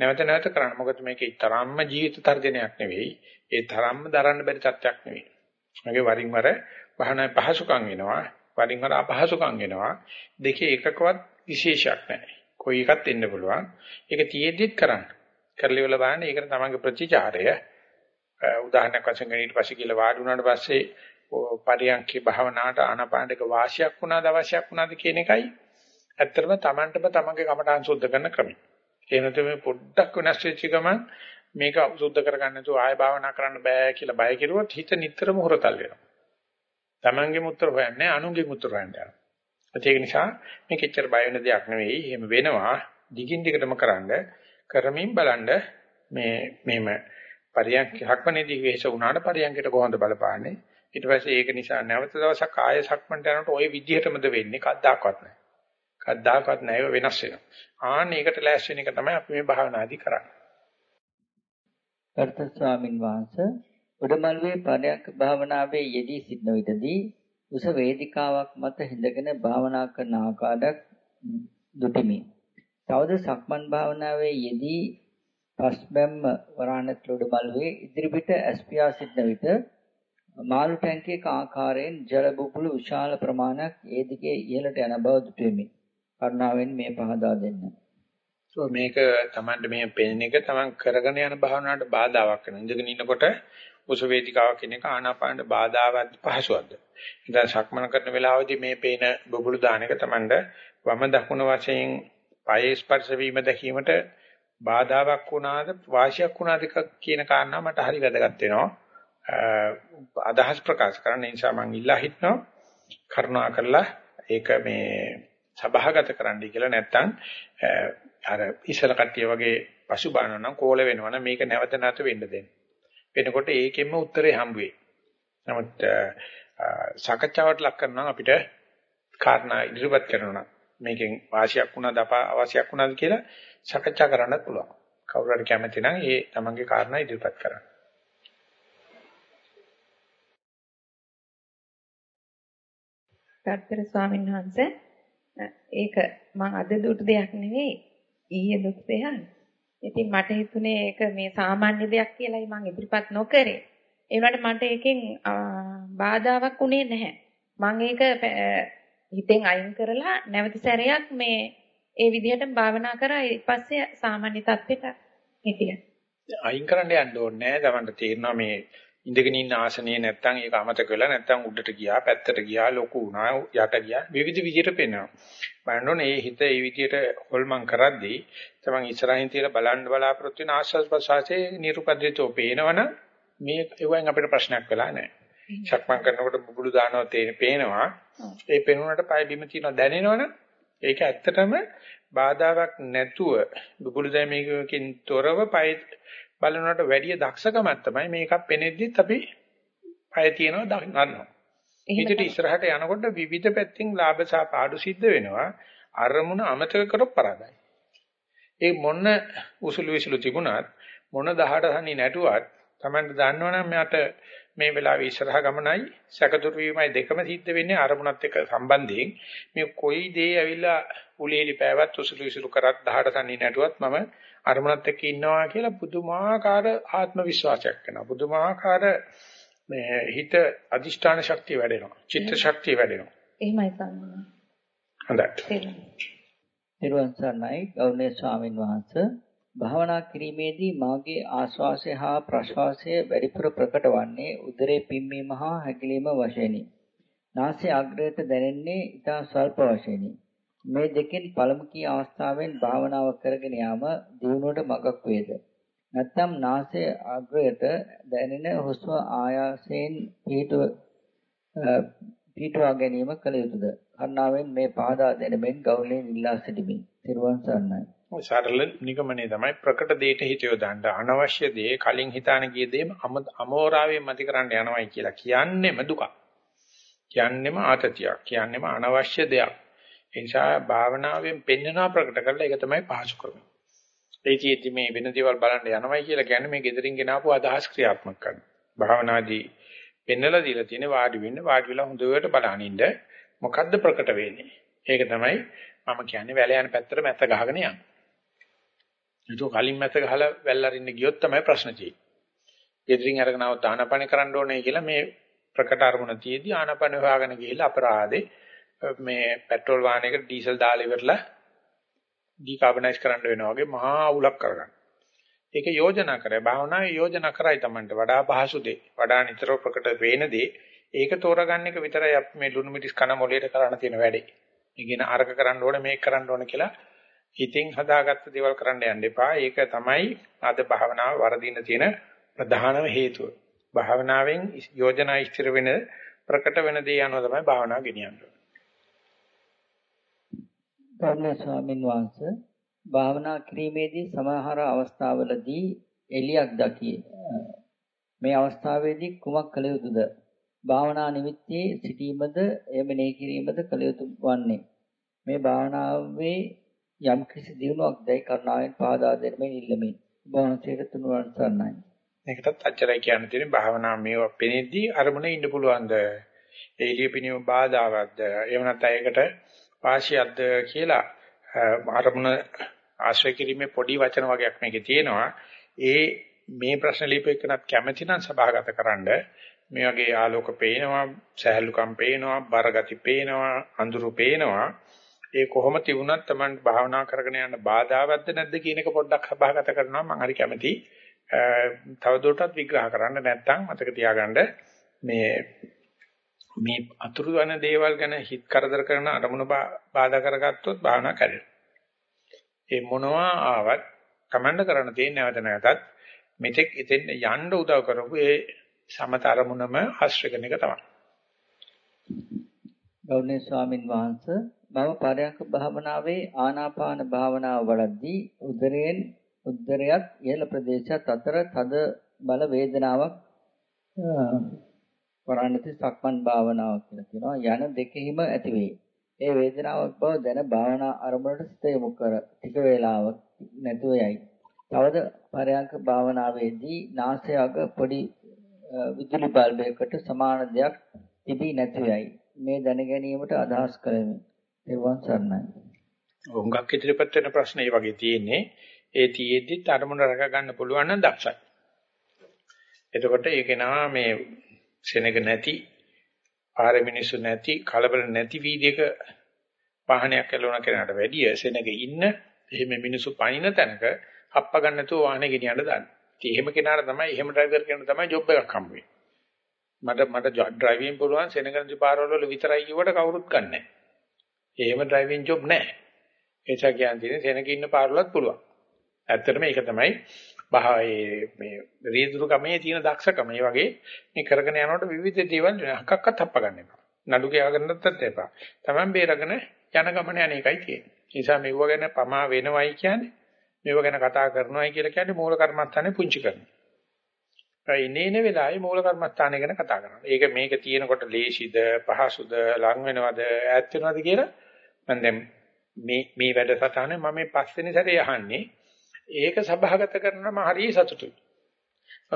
නැවත නැවත කරන්න. මොකද මේක තරම්ම ජීවිත තර්ජනයක් නෙවෙයි. ඒ තරම්ම දරන්න බැරි තත්යක් නෙවෙයි. මගේ වරින් වර භාවනා පහසුකම් වෙනවා. වරින් වර අපහසුකම් එනවා. දෙකේ එකකවත් විශේෂයක් නැහැ. කොයි එකක් එන්න පුළුවන්. ඒක තියෙද්දිත් කරන්න. කරලි වල බලන්න ඒකට තමන්ගේ ප්‍රතිචාරය උදාහරණයක් වශයෙන් ගන්න ඊට පස්සේ කියලා වාඩි වුණාට පස්සේ පරියන්කේ භාවනාවට ආනාපානක වාසියක් වුණාද අවශ්‍යයක් වුණාද කියන එකයි ඇත්තටම තමන්ටම තමන්ගේ කමටහන් සුද්ධ කරන ක්‍රමය. ඒ නැත්නම් මේ පොඩ්ඩක් වෙනස් වෙච්ච ගමන් මේක සුද්ධ කරගන්න නැතුව ආය භාවනා කරන්න බෑ කියලා බය කෙරුවොත් හිත නිතරම හොරතල් වෙනවා. Tamangeම උත්තර හොයන්නේ අනුන්ගේම උත්තර හොයන්න යනවා. ඒක නිසා මේක එච්චර බය වෙන දෙයක් නෙවෙයි. එහෙම වෙනවා. දිගින් දිගටම කරන්න කරමින් බලන්න මේ මේම පරියන්ක හක්මනේදී වෙහෙස වුණාට පරියන්කට කොහොමද බලපාන්නේ? ඊට පස්සේ ඒක නිසා නැවත දවසක් ආය සක්මන්ට යනකොට ওই විදිහටමද වෙන්නේ කද්දාකවත් නැහැ. කද්දාකවත් නැහැ වෙනස් වෙනවා. ආන්න ඒකට ලෑස්ති වෙන එක තමයි අපි මේ භාවනාදී කරන්නේ. කර්ත ස්වාමින් වහන්සේ උඩමළුවේ පරයක් භාවනාවේ යෙදී සිටන විටදී උස වේදිකාවක් මත හිඳගෙන භාවනා කරන ආකාරයක් දුටිමි. තවද සක්මන් භාවනාවේ යෙදී පස්බැම්ම වරාණත් උඩමළුවේ ඉදිරිපිට ඇස්පියා සිටන විට මාළු ටැංකියක ආකාරයෙන් ජල බුබුලු විශාල ප්‍රමාණයක් ඒ දිගේ ඉහළට යන බව දුටුවෙමි. කරුණාවෙන් මේ පහදා දෙන්න. so මේක Tamanට මේ පෙනෙන එක Taman කරගෙන යන භාවනාවට බාධාවක් වෙනවා. ඉඳගෙන ඉන්නකොට උස වේදිකාවක් කියන එක ආනාපානට බාධාවත් පහසුවක්ද. ඉතින් සක්මන කරන වෙලාවදී මේ පේන බබුළු දාන එක Tamanට වම දකුණ වශයෙන් පයේ ස්පර්ශ වීම දැකීමට බාධාවක් වුණාද වාසියක් වුණාද කියන කාරණා මට හරි වැදගත් වෙනවා. අදහස් ප්‍රකාශ කරන්න නිසා මම ඉල්ලා හිටනවා කරුණා කරලා ඒක මේ සභාගත කරන්නයි කියලා නැත්තම් අර ඉස්සල කට්ටිය වගේ පසුබාන නම් කෝල වෙනවනම් මේක නැවත නැවත වෙන්න දෙන්න. වෙනකොට ඒකෙන්ම උත්තරේ හම්බ වෙයි. නමුත් සාකච්ඡාවට ලක් කරනවා අපිට කාරණා ඉදිරිපත් කරනවා. මේකෙන් වාසියක් වුණාද අවශ්‍යයක් වුණාද කියලා සාකච්ඡා කරන්නත් පුළුවන්. කවුරු හරි කැමති නම් ඒ තමන්ගේ කාරණා ඉදිරිපත් කරන්න. ගරුතර ස්වාමීන් වහන්සේ ඒක මම අද දුටු දෙයක් නෙවෙයි ඊයේ දුටු දෙයක්. ඉතින් මට හිතුනේ ඒක මේ සාමාන්‍ය දෙයක් කියලායි මම ඉදිරිපත් නොකරේ. ඒ වුණාට මට ඒකෙන් බාධාවක් උනේ නැහැ. මම ඒක හිතෙන් අයින් කරලා නැවත සැරයක් මේ ඒ විදිහටම භාවනා කරා ඊට පස්සේ සාමාන්‍ය තත්ත්වයට හිටියා. අයින් කරන්න යන්න ඕනේ නැහැ. තමන්ට තේරෙනවා මේ ඉඳගෙන ඉන්න ආසනයේ නැත්තම් ඒක අමතක වෙලා නැත්තම් උඩට ගියා පැත්තට ගියා ලොකු වුණා යට ගියා. විවිධ විදිහට පේනවා. බලන්න ඕනේ මේ හිත ඒ විදිහට හොල්මන් කරද්දී තමන් ඉස්සරහින් තියලා බලන්න බලාපොරොත්තු වෙන ආස්වාද ප්‍රසආසයේ නිරුපද්‍රිතෝ පේනවනම් මේ ඒවෙන් අපිට ප්‍රශ්නයක් වෙලා නැහැ ශක්මන් කරනකොට බුබුලු දානවා තේන පේනවා ඒ පේනුනට පය බිම තියෙනවා දැනෙනවනම් ඒක ඇත්තටම බාධාවක් නැතුව බුබුලු දැමීමකින් තොරව පය බලනකොට වැඩි දක්ෂකමක් තමයි මේකක් පෙනෙද්දිත් අපි පය තියනවා දන්නවා. ඊට ඉස්සරහට යනකොට විවිධ පැත්තෙන් ලාභ සහ පාඩු සිද්ධ වෙනවා. අරමුණ අමතක කරොත් පරාදයි. ඒ මොන උසුළු විසුළු තිබුණත් මොන 18 තනි නැටුවත් Tamanට දන්නවනම් මට මේ වෙලාවේ ඉස්සරහ ගමනයි සැකදුරු වීමයි දෙකම සිද්ධ වෙන්නේ අරමුණත් එක්ක සම්බන්ධයෙන් මේ කොයි දේ ඇවිල්ලා උලේලි පෑවත් උසුළු විසුළු කරත් 18 තනි නැටුවත් මම අරමුණත් එක්ක ඉන්නවා කියලා පුදුමාකාර ආත්ම විශ්වාසයක් වෙනවා. පුදුමාකාර මේ හිත අදිෂ්ඨාන ශක්තිය වැඩෙනවා. චිත්ත ශක්තිය වැඩෙනවා. එහෙමයි සම්මා. හොඳයි. නිර්වාණ සරණයි ගෞරවනීය ස්වාමින් වහන්සේ භාවනා කිරීමේදී මාගේ ආශ්වාසය හා ප්‍රශ්වාසය වැඩිපුර ප්‍රකට වන්නේ උදරේ පිම්වීම හා හැකිලිම වශයෙනි. නාසයේ අග්‍රයට දැනෙන්නේ ඉතා ස්වල්ප වශයෙනි. මේ දෙකෙන් පළමු කී අවස්ථාවෙන් භාවනාව කරගෙන යාම දිනුවට මගක් වේද නැත්නම් නාසයේ අග්‍රයට දැනෙන හුස්ම ආයාසයෙන් පිටව පිටවා ගැනීම කළ යුතුද කරුණාවෙන් මේ පාදා දෙනමින් ගෞරවයෙන් ඉල්ලා සිටිමි තිරුවන් සරණයි ඔය සරල නිගමනයේ තමයි ප්‍රකට දෙයට හිත යොදන්න අනවශ්‍ය දේ කලින් හිතාන ගිය දේම අමෝරාවේ මති කරන්න යනවයි කියලා කියන්නේම දුක කියන්නේම ආතතියක් කියන්නේම අනවශ්‍ය දෙයක් ඒ නිසා භාවනාවෙන් පෙන්වනවා ප්‍රකට කරලා ඒක තමයි පහසු ක්‍රමය. ඒ කියෙදි මේ වෙන දේවල් බලන්න යනවයි කියලා කියන්නේ මේ gederin ගෙනාවු අදහස් ක්‍රියාත්මක කරනවා. භාවනාදී පෙන්නලා දීලා තියෙන වාඩි වෙන්න වාඩි වෙලා හොඳට බලනින්න මොකද්ද ප්‍රකට වෙන්නේ. ඒක තමයි මම කියන්නේ වැල යන පැත්තට මැත්ත ගහගෙන යන්නේ. ඒක කලින් මැත්ත ගහලා වැල් අරින්න ගියොත් තමයි ප්‍රශ්න තියෙන්නේ. gederin අරගෙන આવත් ආනපන කරන්න ඕනේ කියලා මේ ප්‍රකට අරමුණ තියේදී ආනපන හොයාගෙන ගිහිල්ලා අපරාධේ මේ පෙට්‍රල් වාහනයකට ඩීසල් දාලා ඉවරලා ඩිකාබනයිස් කරන්න වෙනවා වගේ මහා අවුලක් කරගන්න. ඒක යෝජනා කරේ භාවනාවේ යෝජනා කරයි Tamanට වඩා පහසු දෙය. වඩා නිතර ප්‍රකට වේන දේ. ඒක තෝරගන්න එක විතරයි අපි මේ ලුණු මිටිස් කන මොලේට කරන්න තියෙන වැඩේ. ඉගෙන අරක කරන්න ඕනේ මේක කරන්න ඕනේ කියලා හිතින් හදාගත්ත දේවල් කරන්න යන්න එපා. ඒක තමයි අද භාවනාව වරදින්න තියෙන ප්‍රධානම හේතුව. භාවනාවෙන් යෝජනා ඉස්තර වෙන ප්‍රකට වෙන දේ යනවා තමයි භාවනාව ගෙනියන්නේ. ගෞරවනීය ස්වාමින් වහන්සේ භාවනා කිරීමේදී සමහර අවස්ථාවලදී එලියක් දකි. මේ අවස්ථාවේදී කුමක් කළ යුතුද? භාවනා නිමිත්තේ සිටීමද එය මෙනෙහි කිරීමද කළ යුතු වන්නේ. මේ භාවනාවේ යම් කිසි දිනුවක් දැයි කරුණාවෙන් පාදා දෙන්න ඉල්ලමි. වහන්සේට තුනුවන් සරණයි. මේකටත් අච්චරයි කියන්න තියෙන්නේ භාවනා මේවා පෙනෙද්දී අරමුණේ ඉන්න පුළුවන්ද? ඒ එළිය බාධාවත්ද? එහෙම නැත්නම් ඒකට වාසියක්ද කියලා අරමුණ ආශ්‍රය කිරීමේ පොඩි වචන වගේක් මේකේ තියෙනවා. ඒ මේ ප්‍රශ්න ලියපෙන්නත් කැමැති නම් සභාගතකරනද මේ වගේ ආලෝක පේනවා, සහැල්ලුකම් පේනවා, බරගති පේනවා, අඳුරු පේනවා. ඒ කොහොම තිබුණත් Taman භාවනා කරගෙන යන්න බාධාවත්ද නැද්ද කියන එක පොඩ්ඩක් සභාගත කරනවා මම හරි කැමැති. තවදුරටත් විග්‍රහ කරන්න නැත්නම් මතක තියාගන්න මේ මේ අතුරු වෙන දේවල් ගැන හිත කරදර කරන අරමුණ බාධා කරගත්තොත් භාවනා කැඩෙනවා. ඒ මොනවා ආවත් කමන්න කරන්න තියෙන නැවත නැවතත් මෙතෙක් එතෙන් යන්න උදව් කරපු ඒ සමත අරමුණම ආශ්‍රය කරන එක තමයි. ගෞරවනීය ස්වාමින් වහන්සේ මම පරයන්ක භාවනාවේ ආනාපාන භාවනාව වඩද්දී උදරයෙන් උදරයත් ඉහළ ප්‍රදේශයත් අතර තද බල වේදනාවක් වරණති සක්මන් භාවනාව කියලා කියනවා යන දෙකෙහිම ඇති වේ. ඒ වේදනාවක් බව දැන භාවනා අරමුණට සිත යොමු කර ටික වේලාවක් නැතුව යයි. තවද පරයන්ක භාවනාවේදී නාසය අග පොඩි විදුලි බල්බයකට සමාන දෙයක් තිබී නැතුව යයි. මේ දැන ගැනීමට අදහස් කරමි. නිර්වාණ සරණයි. උංගක් ඉදිරිපත් වෙන ප්‍රශ්නේ වගේ තියෙන්නේ. ඒ තියේද්දි අරමුණ රැක ගන්න පුළුවන් නම් දක්ෂයි. එතකොට ඒක නා මේ සෙනග නැති ආර මිනිස්සු නැති කලබල නැති වීදියේක වාහනයක් ඇලවන කෙනාට වැඩිය සෙනග ඉන්න එහෙම මිනිස්සු පයින්න තැනක හප්ප ගන්න නැතුව වාහනේ ගෙනියන්න දාන්න. ඉතින් එහෙම කෙනාට තමයි එහෙම ඩ්‍රයිවර් කෙනෙක් තමයි ජොබ් එකක් හම්බ වෙන්නේ. මට මට ඩ්‍රයිවිං පුළුවන් සෙනගන්දි පාරවල වල විතරයි කිව්වට කවුරුත් ගන්නෑ. එහෙම ඩ්‍රයිවිං ජොබ් නැහැ. ඒ නිසා කියන්නේ සෙනග ඉන්න පාරවලත් පුළුවන්. ඇත්තටම ඒක තමයි බහේ මේ රීදුරු කමේ තියෙන දක්ෂකම. මේ වගේ මේ කරගෙන යනකොට විවිධ දේවල් හක්කක්වත් හප්ප ගන්න එපා. නඩු කියාගන්නත් එපා. Taman බේරගෙන යන ගමන යන එකයි තියෙන්නේ. ඒ නිසා මෙව ගැන පමා වෙනවයි කියන්නේ මෙව ගැන කතා කරනවයි කියලා කියන්නේ මූල කර්මස්ථානේ පුංචි කරනවා. ඒ ඉනේන වෙලාවේ මූල කර්මස්ථානය ගැන කතා කරනවා. ඒක මේක තියෙනකොට ලේසිද, පහසුද, ලං වෙනවද, ඈත් වෙනවද කියලා මම දැන් මේ මේ වැඩසටහනේ මම මේ පස්වෙනි සැරේ අහන්නේ ඒක සභාගත කරනම හරිය සතුටුයි.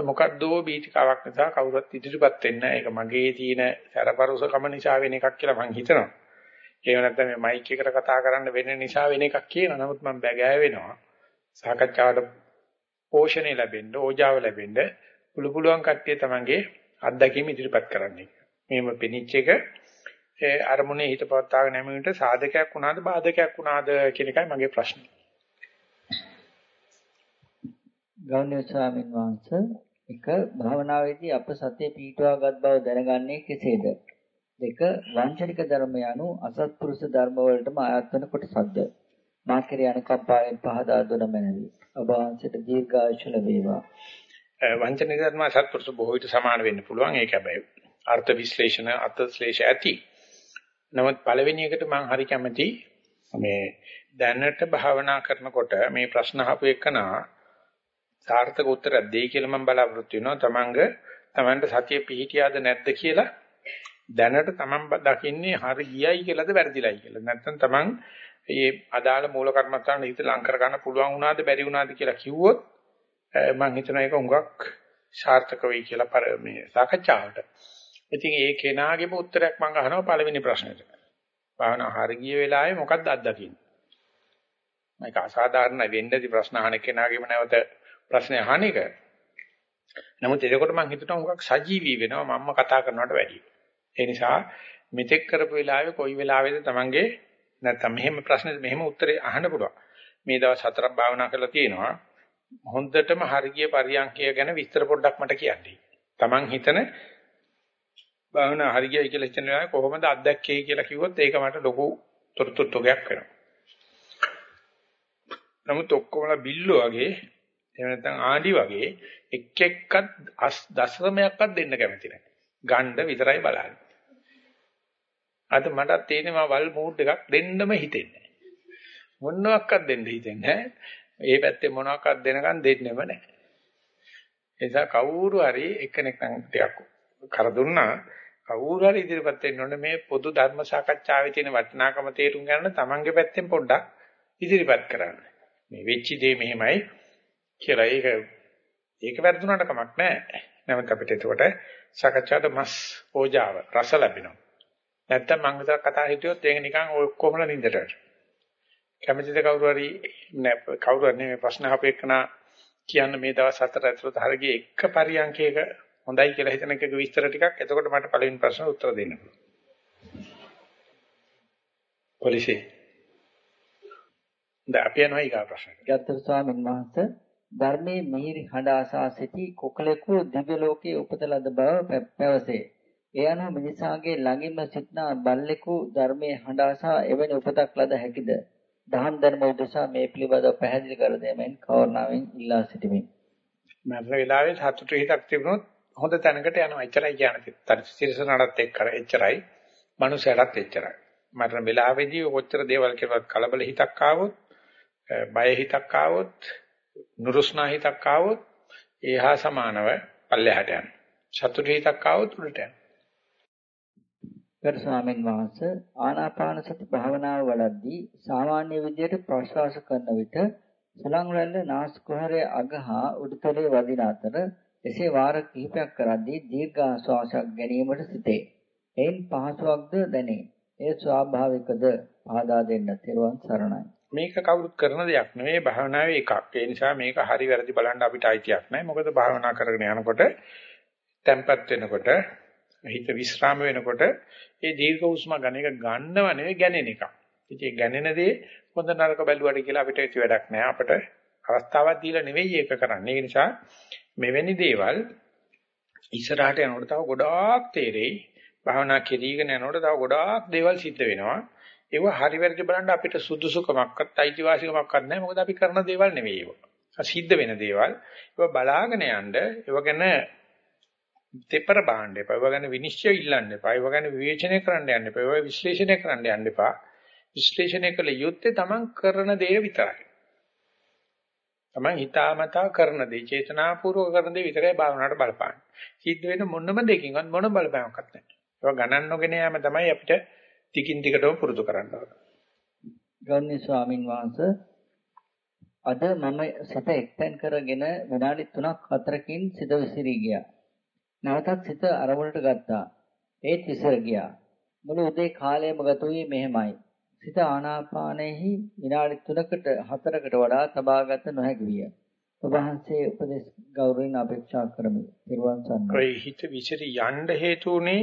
මොකක්ද බීතිකාවක් නිසා කවුරුත් ඉදිරිපත් වෙන්න ඒක මගේ තියෙන සරපරුසකම නිසා වෙන එකක් කියලා මං හිතනවා. ඒව නැත්නම් මේ මයික් එකට කතා කරන්න වෙන නිසා වෙන එකක් කියනවා. නමුත් මම බැගෑ වෙනවා. සාකච්ඡාවට පෝෂණය ලැබෙන්න, ඕජාව ලැබෙන්න පුළු පුළුවන් කට්ටිය තමන්ගේ අත්දැකීම් ඉදිරිපත් කරන්න. මේම පිනිච් එක ඒ අරමුණේ හිත පවත්වාගෙන යෑමට සාධකයක් වුණාද බාධකයක් වුණාද කියන එකයි මගේ ප්‍රශ්නේ. ගෞරවනීය ස්වාමීන් වහන්සේ එක භාවනාවේදී අප සතිය පිටවාගත් බව දැනගන්නේ කෙසේද? දෙක වංචනික ධර්ම යනු අසත්පුරුෂ ධර්ම වලටම ආයත් වන කොටසක්ද? මා කෙරේ අනුකම්පාවෙන් පහදා දුන මැනවි. ඔබ වහන්සේට දීර්ඝායුෂ ලැබේවා. වංචනික ධර්ම අසත්පුරුෂ බොහෝ විට සමාන වෙන්න පුළුවන්. ඒක හැබැයි අර්ථ විශ්ලේෂණ අර්ථශ්ලේෂ ඇති. නමුත් පළවෙනි එකට මම හරි කැමති මේ දැනට භාවනා කරනකොට මේ ප්‍රශ්න අහපු එකනා සාර්ථක උත්තරයක් දෙයි කියලා මම බලාපොරොත්තු වෙනවා. තමන්ග තමන්ට සතිය පිහිටියාද නැද්ද කියලා දැනට තමන් දකින්නේ හරි ගියයි කියලාද වැරදිලයි කියලා. නැත්නම් තමන් මේ අදාළ මූල කර්මස්ථාන හිත ලං කර ගන්න පුළුවන් වුණාද බැරි වුණාද කියලා කිව්වොත් මම හිතනවා ඒක හුඟක් සාර්ථක වෙයි කියලා මේ සාකච්ඡාවට. ඉතින් ඒ කෙනාගේම උත්තරයක් මම අහනවා පළවෙනි ප්‍රශ්නෙට. භාවනා හරි ගිය වෙලාවේ මොකක්ද අත්දකින්නේ? මම අසාධාරණ වෙන්නේදි ප්‍රශ්න අහන කෙනාගේම නැවත ප්‍රශ්නේ අහන එක. නමුත් එතකොට මම හිතනවා මොකක් සජීවී වෙනවා මම්ම කතා කරනවට වැඩිය. ඒ නිසා මෙතෙක් කරපු වෙලාවේ කොයි වෙලාවෙද Tamange නැත්තම් මෙහෙම ප්‍රශ්න මෙහෙම උත්තරේ අහන්න පුළුවන්. මේ දවස් හතරක් භාවනා කරලා තියෙනවා. හොඳටම හරිය පරියන්කය ගැන විස්තර පොඩ්ඩක් මට කියන්න. Taman හිතන භාවනා හරියයි කියලා හිතන වෙලාවේ කොහොමද අත්දැක්කේ කියලා කිව්වොත් ඒක මට ලොකු තොරතුරු තොගයක් වෙනවා. නමුත් ඔක්කොමලා බිල්ලෝ වගේ එහෙම නැත්නම් ආඩි වගේ එක් එක්කත් දශමයක්වත් දෙන්න කැමති නැහැ. ගණ්ඩ විතරයි බලන්නේ. අද මටත් තියෙනවා වල් මූඩ් එකක් දෙන්නම හිතෙන්නේ නැහැ. මොනවාක්වත් දෙන්න හිතෙන්නේ නැහැ. ඒ පැත්තේ මොනවාක්වත් දෙනකන් දෙන්නෙම නැහැ. ඒ නිසා කවුරු හරි එක්කෙනෙක් නම් ටිකක් කර දුන්නා කවුරු හරි ඉදිරියපත් වෙන්න ඕනේ මේ පොදු ධර්ම සාකච්ඡාවේ තියෙන වටිනාකම තේරුම් ගන්න තමන්ගේ පැත්තෙන් පොඩ්ඩක් ඉදිරිපත් කරන්න. මේ වෙච්ච දේ මෙහෙමයි කියලා ඒක ඒක වැරදුනට කමක් නැහැ. නැවත අපිට එතකොට සාකච්ඡාවට මස් ඕජාව රස ලැබෙනවා. නැත්තම් මම විතර කතා හිටියොත් ඒක නිකන් ඔය කොහොමද නින්දට කැමතිද කවුරු හරි කවුරු හරි මේ ප්‍රශ්න අහපේකන කියන්න මේ දවස් හතර ඇතුළත හරිය එක පරියන්කයක හොඳයි කියලා හිතන එකක විස්තර ටිකක් එතකොට මට පළවෙනි ප්‍රශ්න උත්තර දෙන්න පුළුවන්. පොලිසිය. දැන් අපි යනවා ඊගා ප්‍රශ්නට. ගත්තර ස්වාමීන් වහන්සේ ධර්මයේ මිහිරි හඬ ආසා සිටි කුකලෙකු දිව්‍ය ලෝකයේ උපත ලද බව පැවසේ. ඒ අනුව මිනිසාගේ ළඟින්ම සිටනා බල්ලෙකු ධර්මයේ හඬ ආසා එවැනි උපතක් ලද හැකිද? දහම් ධර්ම උදෙසා මේ පිළිබඳව පැහැදිලි කර දෙමින් කවර්ණාවෙන් ඉල්ලා සිටිමි. මරණ වේලාවේ සතුටු හිතක් තිබුණොත් හොඳ තැනකට යනවා. එච්චරයි කියන්නේ. තර සිරසනටත් එක්ක එච්චරයි. මනුස්සයරත් එච්චරයි. මරණ වේලාවේදී කොච්චර දේවල් කෙරුවත් කලබල හිතක් ආවොත්, බය හිතක් ආවොත් නුරුස්නා හිතක් ආවොත් ඒහා සමානව පල්ලෙහාට යනවා. සතුටු හිතක් ආවොත් උඩට යනවා. ගරු ස්වාමීන් වහන්සේ ආනාපාන සති භාවනාව වඩද්දී සාමාන්‍ය විදියට ප්‍රශ්වාස කරන විට සලං රැල්ල නාස්කුහරයේ අගහා උඩුතලයේ වදින අතර එසේ වාර කිහිපයක් කරද්දී දීර්ඝ ආශ්වාසයක් ගැනීමට සිටේ. එයින් පහසුවක්ද දැනේ. එය ස්වාභාවිකද? පහදා දෙන්න. තෙරුවන් සරණයි. මේක කවුරුත් කරන දෙයක් නෙවෙයි භාවනාවේ එකක්. ඒ නිසා මේක හරි වැරදි බලන්න අපිට අයිතියක් නැහැ. මොකද භාවනා කරගෙන යනකොට tempat වෙනකොට හිත විස්්‍රාම වෙනකොට ඒ දීර්ඝ හුස්ම ගන්න එක ගන්නව නෙවෙයි ගැනෙන එක. ඉතින් ගැනෙන දේ හොඳ නරක බැලුවට කියලා අපිට ඉති වැඩක් නැහැ. අපිට අවස්ථාවක් දීලා නෙවෙයි ඒක කරන්නේ. ඒ නිසා මෙවැනි දේවල් ඉස්සරහට යනකොට තව ගොඩාක් තේරෙයි. භාවනා කෙරීගෙන යනකොට තව ගොඩාක් දේවල් සිද්ධ වෙනවා. ඒව හරි වැරදි බලන්න අපිට සුදුසුකමක්වත් අයිතිවාසිකමක්වත් නැහැ. මොකද අපි කරන දේවල් නෙවෙයි ඒව. සිද්ධ වෙන දේවල්. ඒව බලාගෙන යන්න ඒව ගැන දෙපර බාන්න එපා. ඒව ගැන විනිශ්චය ඉල්ලන්න එපා. ඒව ගැන විවේචනය කරන්න යන්න එපා. ඒව විශ්ලේෂණය කරන්න යන්න එපා. විශ්ලේෂණය කළ යුත්තේ Taman කරන දේ විතරයි. Taman හිතාමතා කරන දේ, චේතනාපූර්වක කරන දේ විතරයි භාවනාවට බලපාන්නේ. සිද්ධ වෙන මොනම දෙකින්වත් මොන බලපෑමක්වත් නැහැ. ඒවා ගණන් නොගෙන යෑම තමයි අපිට ටිකින් ටිකටම පුරුදු කරන්න ඕන. ගෞරවනීය ස්වාමින් වහන්සේ අද මම සිත එක්තෙන් කරගෙන විනාඩි 3ක් 4කින් සිත විසිරී ගියා. නැවතත් සිත අරමුණට ගත්තා. ඒත් විසිර ගියා. මුළු උදේ කාලයම ගත වූයේ මෙහෙමයි. සිත ආනාපානෙහි විනාඩි 3කට 4කට වඩා තබාගත නොහැකි විය. ඔබ වහන්සේ උපදෙස් ගෞරවයෙන් අපේක්ෂා කරමි. පිරුවන් සන්න. ඔය හිත විසිරී යන්න හේතුනේ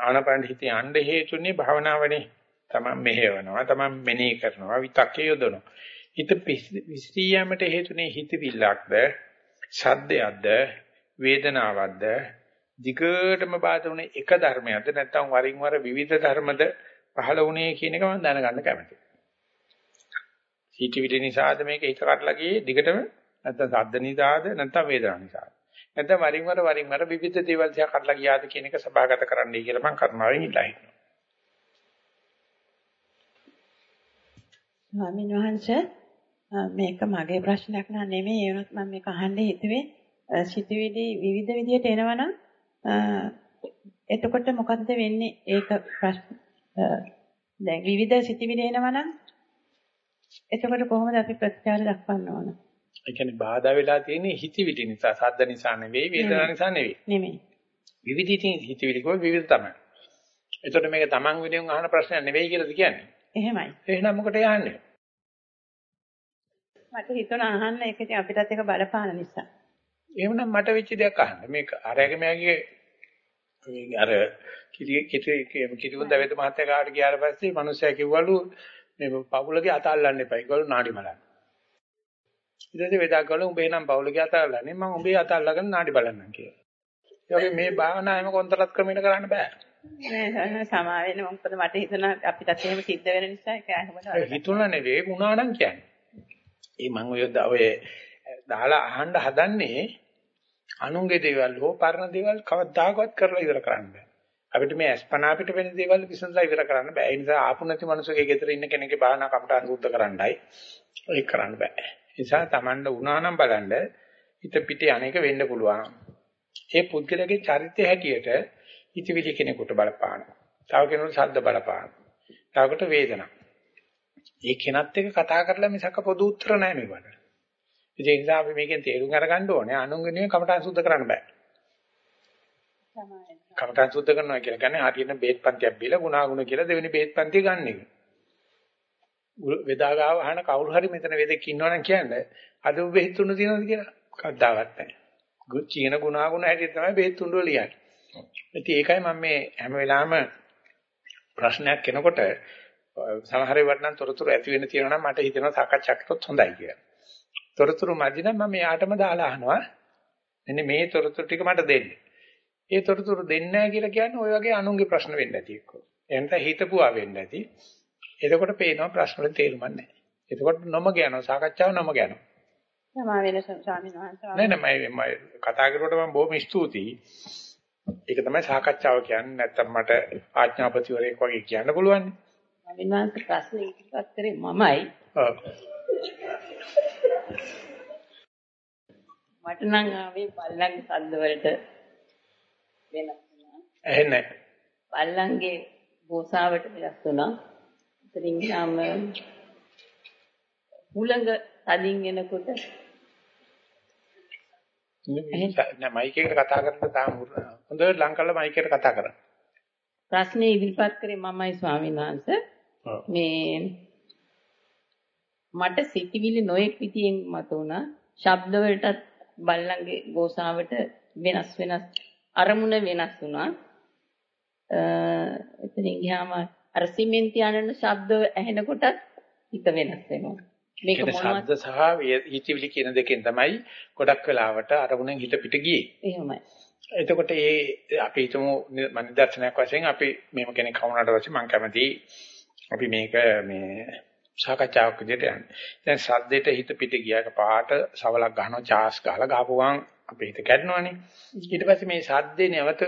ආනාපාන හිත යන්න හේතුනේ භාවනාවනේ. තමන් මෙහෙවනවා, තමන් මෙනෙහි කරනවා, විතක්කේ යොදනවා. හිත විසිරී යෑමට හේතුනේ හිතවිල්ලක්ද, සද්දයක්ද, වේදනාවක්ද, දිගටම බාධුනේ එක ධර්මයක්ද නැත්නම් වරින් වර විවිධ ධර්මද පහළ වුණේ කියන එක මම දැනගන්න කැමතියි. හිතවිලි නිසාද මේක හිත කඩලා ගියේ? දිගටම නැත්නම් සද්ද නිසාද? නැත්නම් වේදනා නිසාද? නැත්නම් වරින් වර වරින් වර විවිධ දේවල් දිහා කඩලා ගියාද කියන එක සභාගත කරන්නයි කියලා මම කර්මාවෙන් ඉල්ලා හිටිනවා. ස්වාමීන් වහන්සේ මේක මගේ ප්‍රශ්නයක් නෑ නෙමෙයි. ඒ වුණත් මම මේක අහන්න හිතුවේ. සිතුවිලි විවිධ විදියට එනවනම් එතකොට මොකද්ද වෙන්නේ? ඒක ප්‍රශ්න දැන් විවිධ සිතිවිලි එනවනම් එතකොට කොහොමද අපි ප්‍රතිචාර දක්වන්න ඕන? ඒ කියන්නේ බාධා වෙලා තියෙන්නේ හිතවිලි නිසා, සද්ද නිසා නෙවෙයි, වේදනා නිසා නෙවෙයි. නෙමෙයි. විවිධ හිතවිලි කෝ විවිධ තමයි. එතකොට මේක Taman වෙනුවෙන් අහන ප්‍රශ්නයක් නෙවෙයි කියලාද කියන්නේ? එහෙමයි. එහෙනම් මොකටද යන්නේ? මට හිතුණා අහන්න ඒක ඉතින් අපිටත් එක බලපාන නිසා. එහෙමනම් මට වෙච්ච දෙයක් අහන්න. මේක අරගෙන මගේ අර කිරි කිරි කිරිවුන් දවේද මහත්තයා කාට ගියාට පස්සේ මිනිස්සයා කිව්වලු මේ පවුලගේ අත අල්ලන්න එපා. ඒගොල්ලෝ නාඩි බලන්න. ඊට පස්සේ වේදා කළා උඹ එනම් පවුලගේ අත අල්ලන්නේ මම උඹේ අත අල්ලගෙන නාඩි බලන්නම් කියලා. ඒ වගේ මේ භාවනාවෙම කොන්තරත් ක්‍රමයකට කරන්න බෑ. නෑ සමා වෙන්න මොකද මට හිතෙනවා අපිටත් එහෙම සිද්ධ වෙන නිසා ඒක අහමද හිතුණා නෙවෙයි වුණා නම් කියන්නේ. ඒ මම ඔය ඔය දාලා අහන්න හදන්නේ අනුන්ගේ දේවල් හෝ පරණ දේවල් කවදාකවත් කරලා ඉවර කරන්න බෑ. අපිට මේ අස්පනා අපිට වෙන දේවල් විසඳලා ඉවර කරන්න බෑ. ඒ නිසා ආපු නැති මනුස්සයෙක් ගෙදර ඉන්න කෙනෙක්ගේ භාවනා කමට අනුරුද්ධ කරන්නයි ඒක කරන්න බෑ. ඒ නිසා Tamanda උනා නම් බලන්න හිත පිට අනේක වෙන්න පුළුවන්. ඒ පුද්ගලගේ චරිතය හැටියට හිතවිලි කෙනෙකුට බලපාන. තව කෙනෙකුට ශබ්ද බලපාන. තවකට වේදනා. ඒ කෙනත් එක්ක කතා කරලා මිසක පොදු උත්තර නැහැ මේවට. ඒ නිසා අපි මේකෙන් තේරුම් අරගන්න ඕනේ අනුන්ගේ කමටහන් සුද්ධ කරන්න බෑ. කමඨං සුද්ධ කරනවා කියලා කියන්නේ හරියට බේත් පන්තියක් බීලා ගුණාගුණ කියලා දෙවෙනි බේත් පන්තිය ගන්න එක. වේදා ගාව අහන කවුරු හරි මෙතන වේදෙක් ඉන්නවනම් කියන්නේ අද ඔබ බෙහෙත් තුන තියෙනවද කියලා කද්දාවත් නැහැ. චීන ගුණාගුණ හැටියට තමයි බෙහෙත් තුන ලියන්නේ. ඉතින් ඒකයි මම මේ හැම වෙලාවෙම ප්‍රශ්නයක් එනකොට සමහර වෙලාවට නම් තොරතුරු ඇති වෙන්න තියෙනවා නම් මට හිතෙනවා සාකච්ඡා කරොත් හොඳයි කියලා. තොරතුරු මැදි නම් මම එයාටම දාලා අහනවා. මෙන්න මේ තොරතුරු ටික මට දෙන්න. ඒ තොරතුරු දෙන්නේ නැහැ කියලා කියන්නේ ওই වගේ අනුන්ගේ ප්‍රශ්න වෙන්න ඇති එක්ක. එහෙනම් හිතපුවා වෙන්න ඇති. එතකොට පේනවා ප්‍රශ්න වල තේරුමක් නැහැ. එතකොට නොමග යනවා සාකච්ඡාව නොමග යනවා. සමා වෙන ස්වාමීන් වහන්සේ. නෑ නෑ මම කතා කරුවට මම බොහොම ස්තුතියි. ඒක තමයි සාකච්ඡාව කියන්නේ. නැත්තම් මට ආඥාපතිවරයෙක් වගේ කියන්න පුළුවන්. ස්වාමීන් වහන්සේ ප්‍රශ්නේ ඉදිරිපත් කරේ මමයි. ඔව්. මට නම් ආවේ පල්ලංගේ සද්ද වලට වෙනස් වුණා. ඇහෙන්නේ පල්ලංගේ ගෝසාවට වෙනස් වුණා. ඉතින් යාම හුලඟ තදින් එනකොට නෑ මයික් එකට කතා කරන්න තාම හොඳට ලං කරලා මයික් එකට කතා කරන්න. ප්‍රශ්නේ ඉදිරිපත් කරේ මමයි ස්වාමීන් වහන්සේ. මේ මට සිතිවිලි නොඑක් විදියෙන් මත උනා. ශබ්ද වලටත් බල්ලන්ගේ ගෝසාවට වෙනස් වෙනස් අරමුණ වෙනස් වුණා. එතනින් ගියාම අර සිමෙන්ති අනන ශබ්ද ඇහෙනකොටත් හිත වෙනස් වෙනවා. මේක මොනවද ශබ්ද සහ හිතවිලි කියන දෙකෙන් තමයි ගොඩක් වෙලාවට අරමුණෙන් හිත පිට ගියේ. එහෙමයි. එතකොට ඒ අපි හිතමු මම නිදර්ශනයක් වශයෙන් අපි මේව කෙනෙක් කවුනාට පස්සේ මම කැමති අපි මේක මේ සාකච්ඡාවක් විදිහට යන්නේ. දැන් සද්දෙට හිත පිට ගියාක පාට සවලක් ගන්නවා චාස් ගහලා ගහපුවාන් අපේ හිත කැඩනවනේ. ඊට පස්සේ මේ සද්දේ නැවත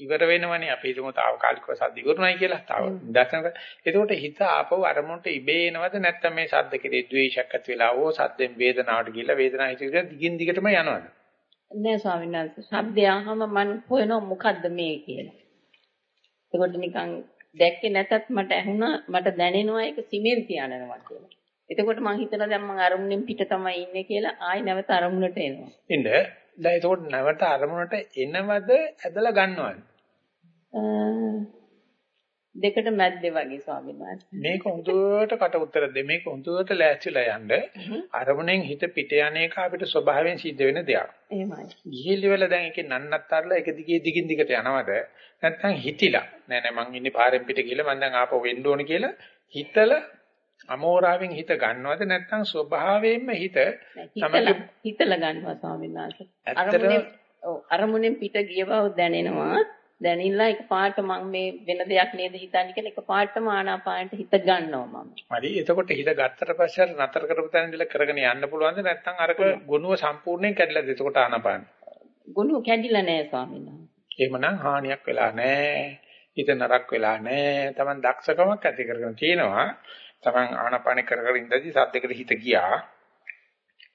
ඉවර වෙනවනේ අපි හිතමු తాවකාලිකව සද්ද ඉවරුණයි කියලා. තාව නිදර්ශනක. එතකොට හිත ආපහු අරමුණට ඉබේ එනවද නැත්නම් මේ සද්ද කෙරේ ද්වේෂයක් ඇති වෙලා ඕ සද්දෙන් වේදනාවට ගිහිල්ලා වේදනාව හිතේ දිගින් දිගටම යනවද? නෑ ස්වාමීන් වහන්සේ. ශබ්දය අහම මම හොයනවා මොකද්ද මේ කියලා. එතකොට නිකන් දැක්කේ නැතත් මට ඇහුණා මට දැනෙනවා ඒක සිමෙන්ති යනවා කියලා. එතකොට මං හිතලා දැන් මං අරමුණෙන් පිට තමයි ඉන්නේ කියලා ආයි නැවත අරමුණට එනවා. ඉන්න දැන් එතකොට නැවත අරමුණට එනවද ඇදලා ගන්නවද? දෙකට මැද්දේ වගේ ස්වාමීන් වහන්සේ. මේක හොඳට කට උතර දෙ මේක හොඳට ලෑස්තිලා යන්න අරමුණෙන් හිත පිට යන එක අපිට ස්වභාවයෙන් සිද්ධ වෙන දෙයක්. එහෙමයි. ගිහිලි වල දැන් එකේ නන්නත්තරලා එක දිගේ දිගින් දිගට යනවද නැත්නම් හිතිලා නෑ නෑ මං ඉන්නේ පාරෙන් පිට ගිහලා මං දැන් ආපහු වෙන්න ඕන කියලා හිතලා අමෝරාවෙන් හිත ගන්නවද නැත්නම් ස්වභාවයෙන්ම හිත හිතලා හිතලා ගන්නවා ස්වාමීන් වහන්සේ. ඇත්තටම- අරමුණෙන් ඔව් අරමුණෙන් පිට ගිය බව දැනෙනවා. දැනිලා එකපාරට මම මේ වෙන දෙයක් නේද හිතන්නේ කියලා එකපාරටම ආනාපානට හිත ගන්නවා මම. හරි එතකොට හිත ගත්තට පස්සේ අර නතර කරපු තැන ඉඳලා කරගෙන යන්න පුළුවන්ද? නැත්නම් අරක ගුණුව සම්පූර්ණයෙන් කැඩලාද එතකොට ආනපාන? ගුණ කැඩිලා නැහැ ස්වාමීන් වහන්සේ. එහෙමනම් හානියක් වෙලා නැහැ හිත නරක වෙලා නැහැ Taman දක්ෂකමක් ඇති කරගෙන තියෙනවා. Taman ආනපාන කර කර ඉඳදී සද්දයකට හිත ගියා.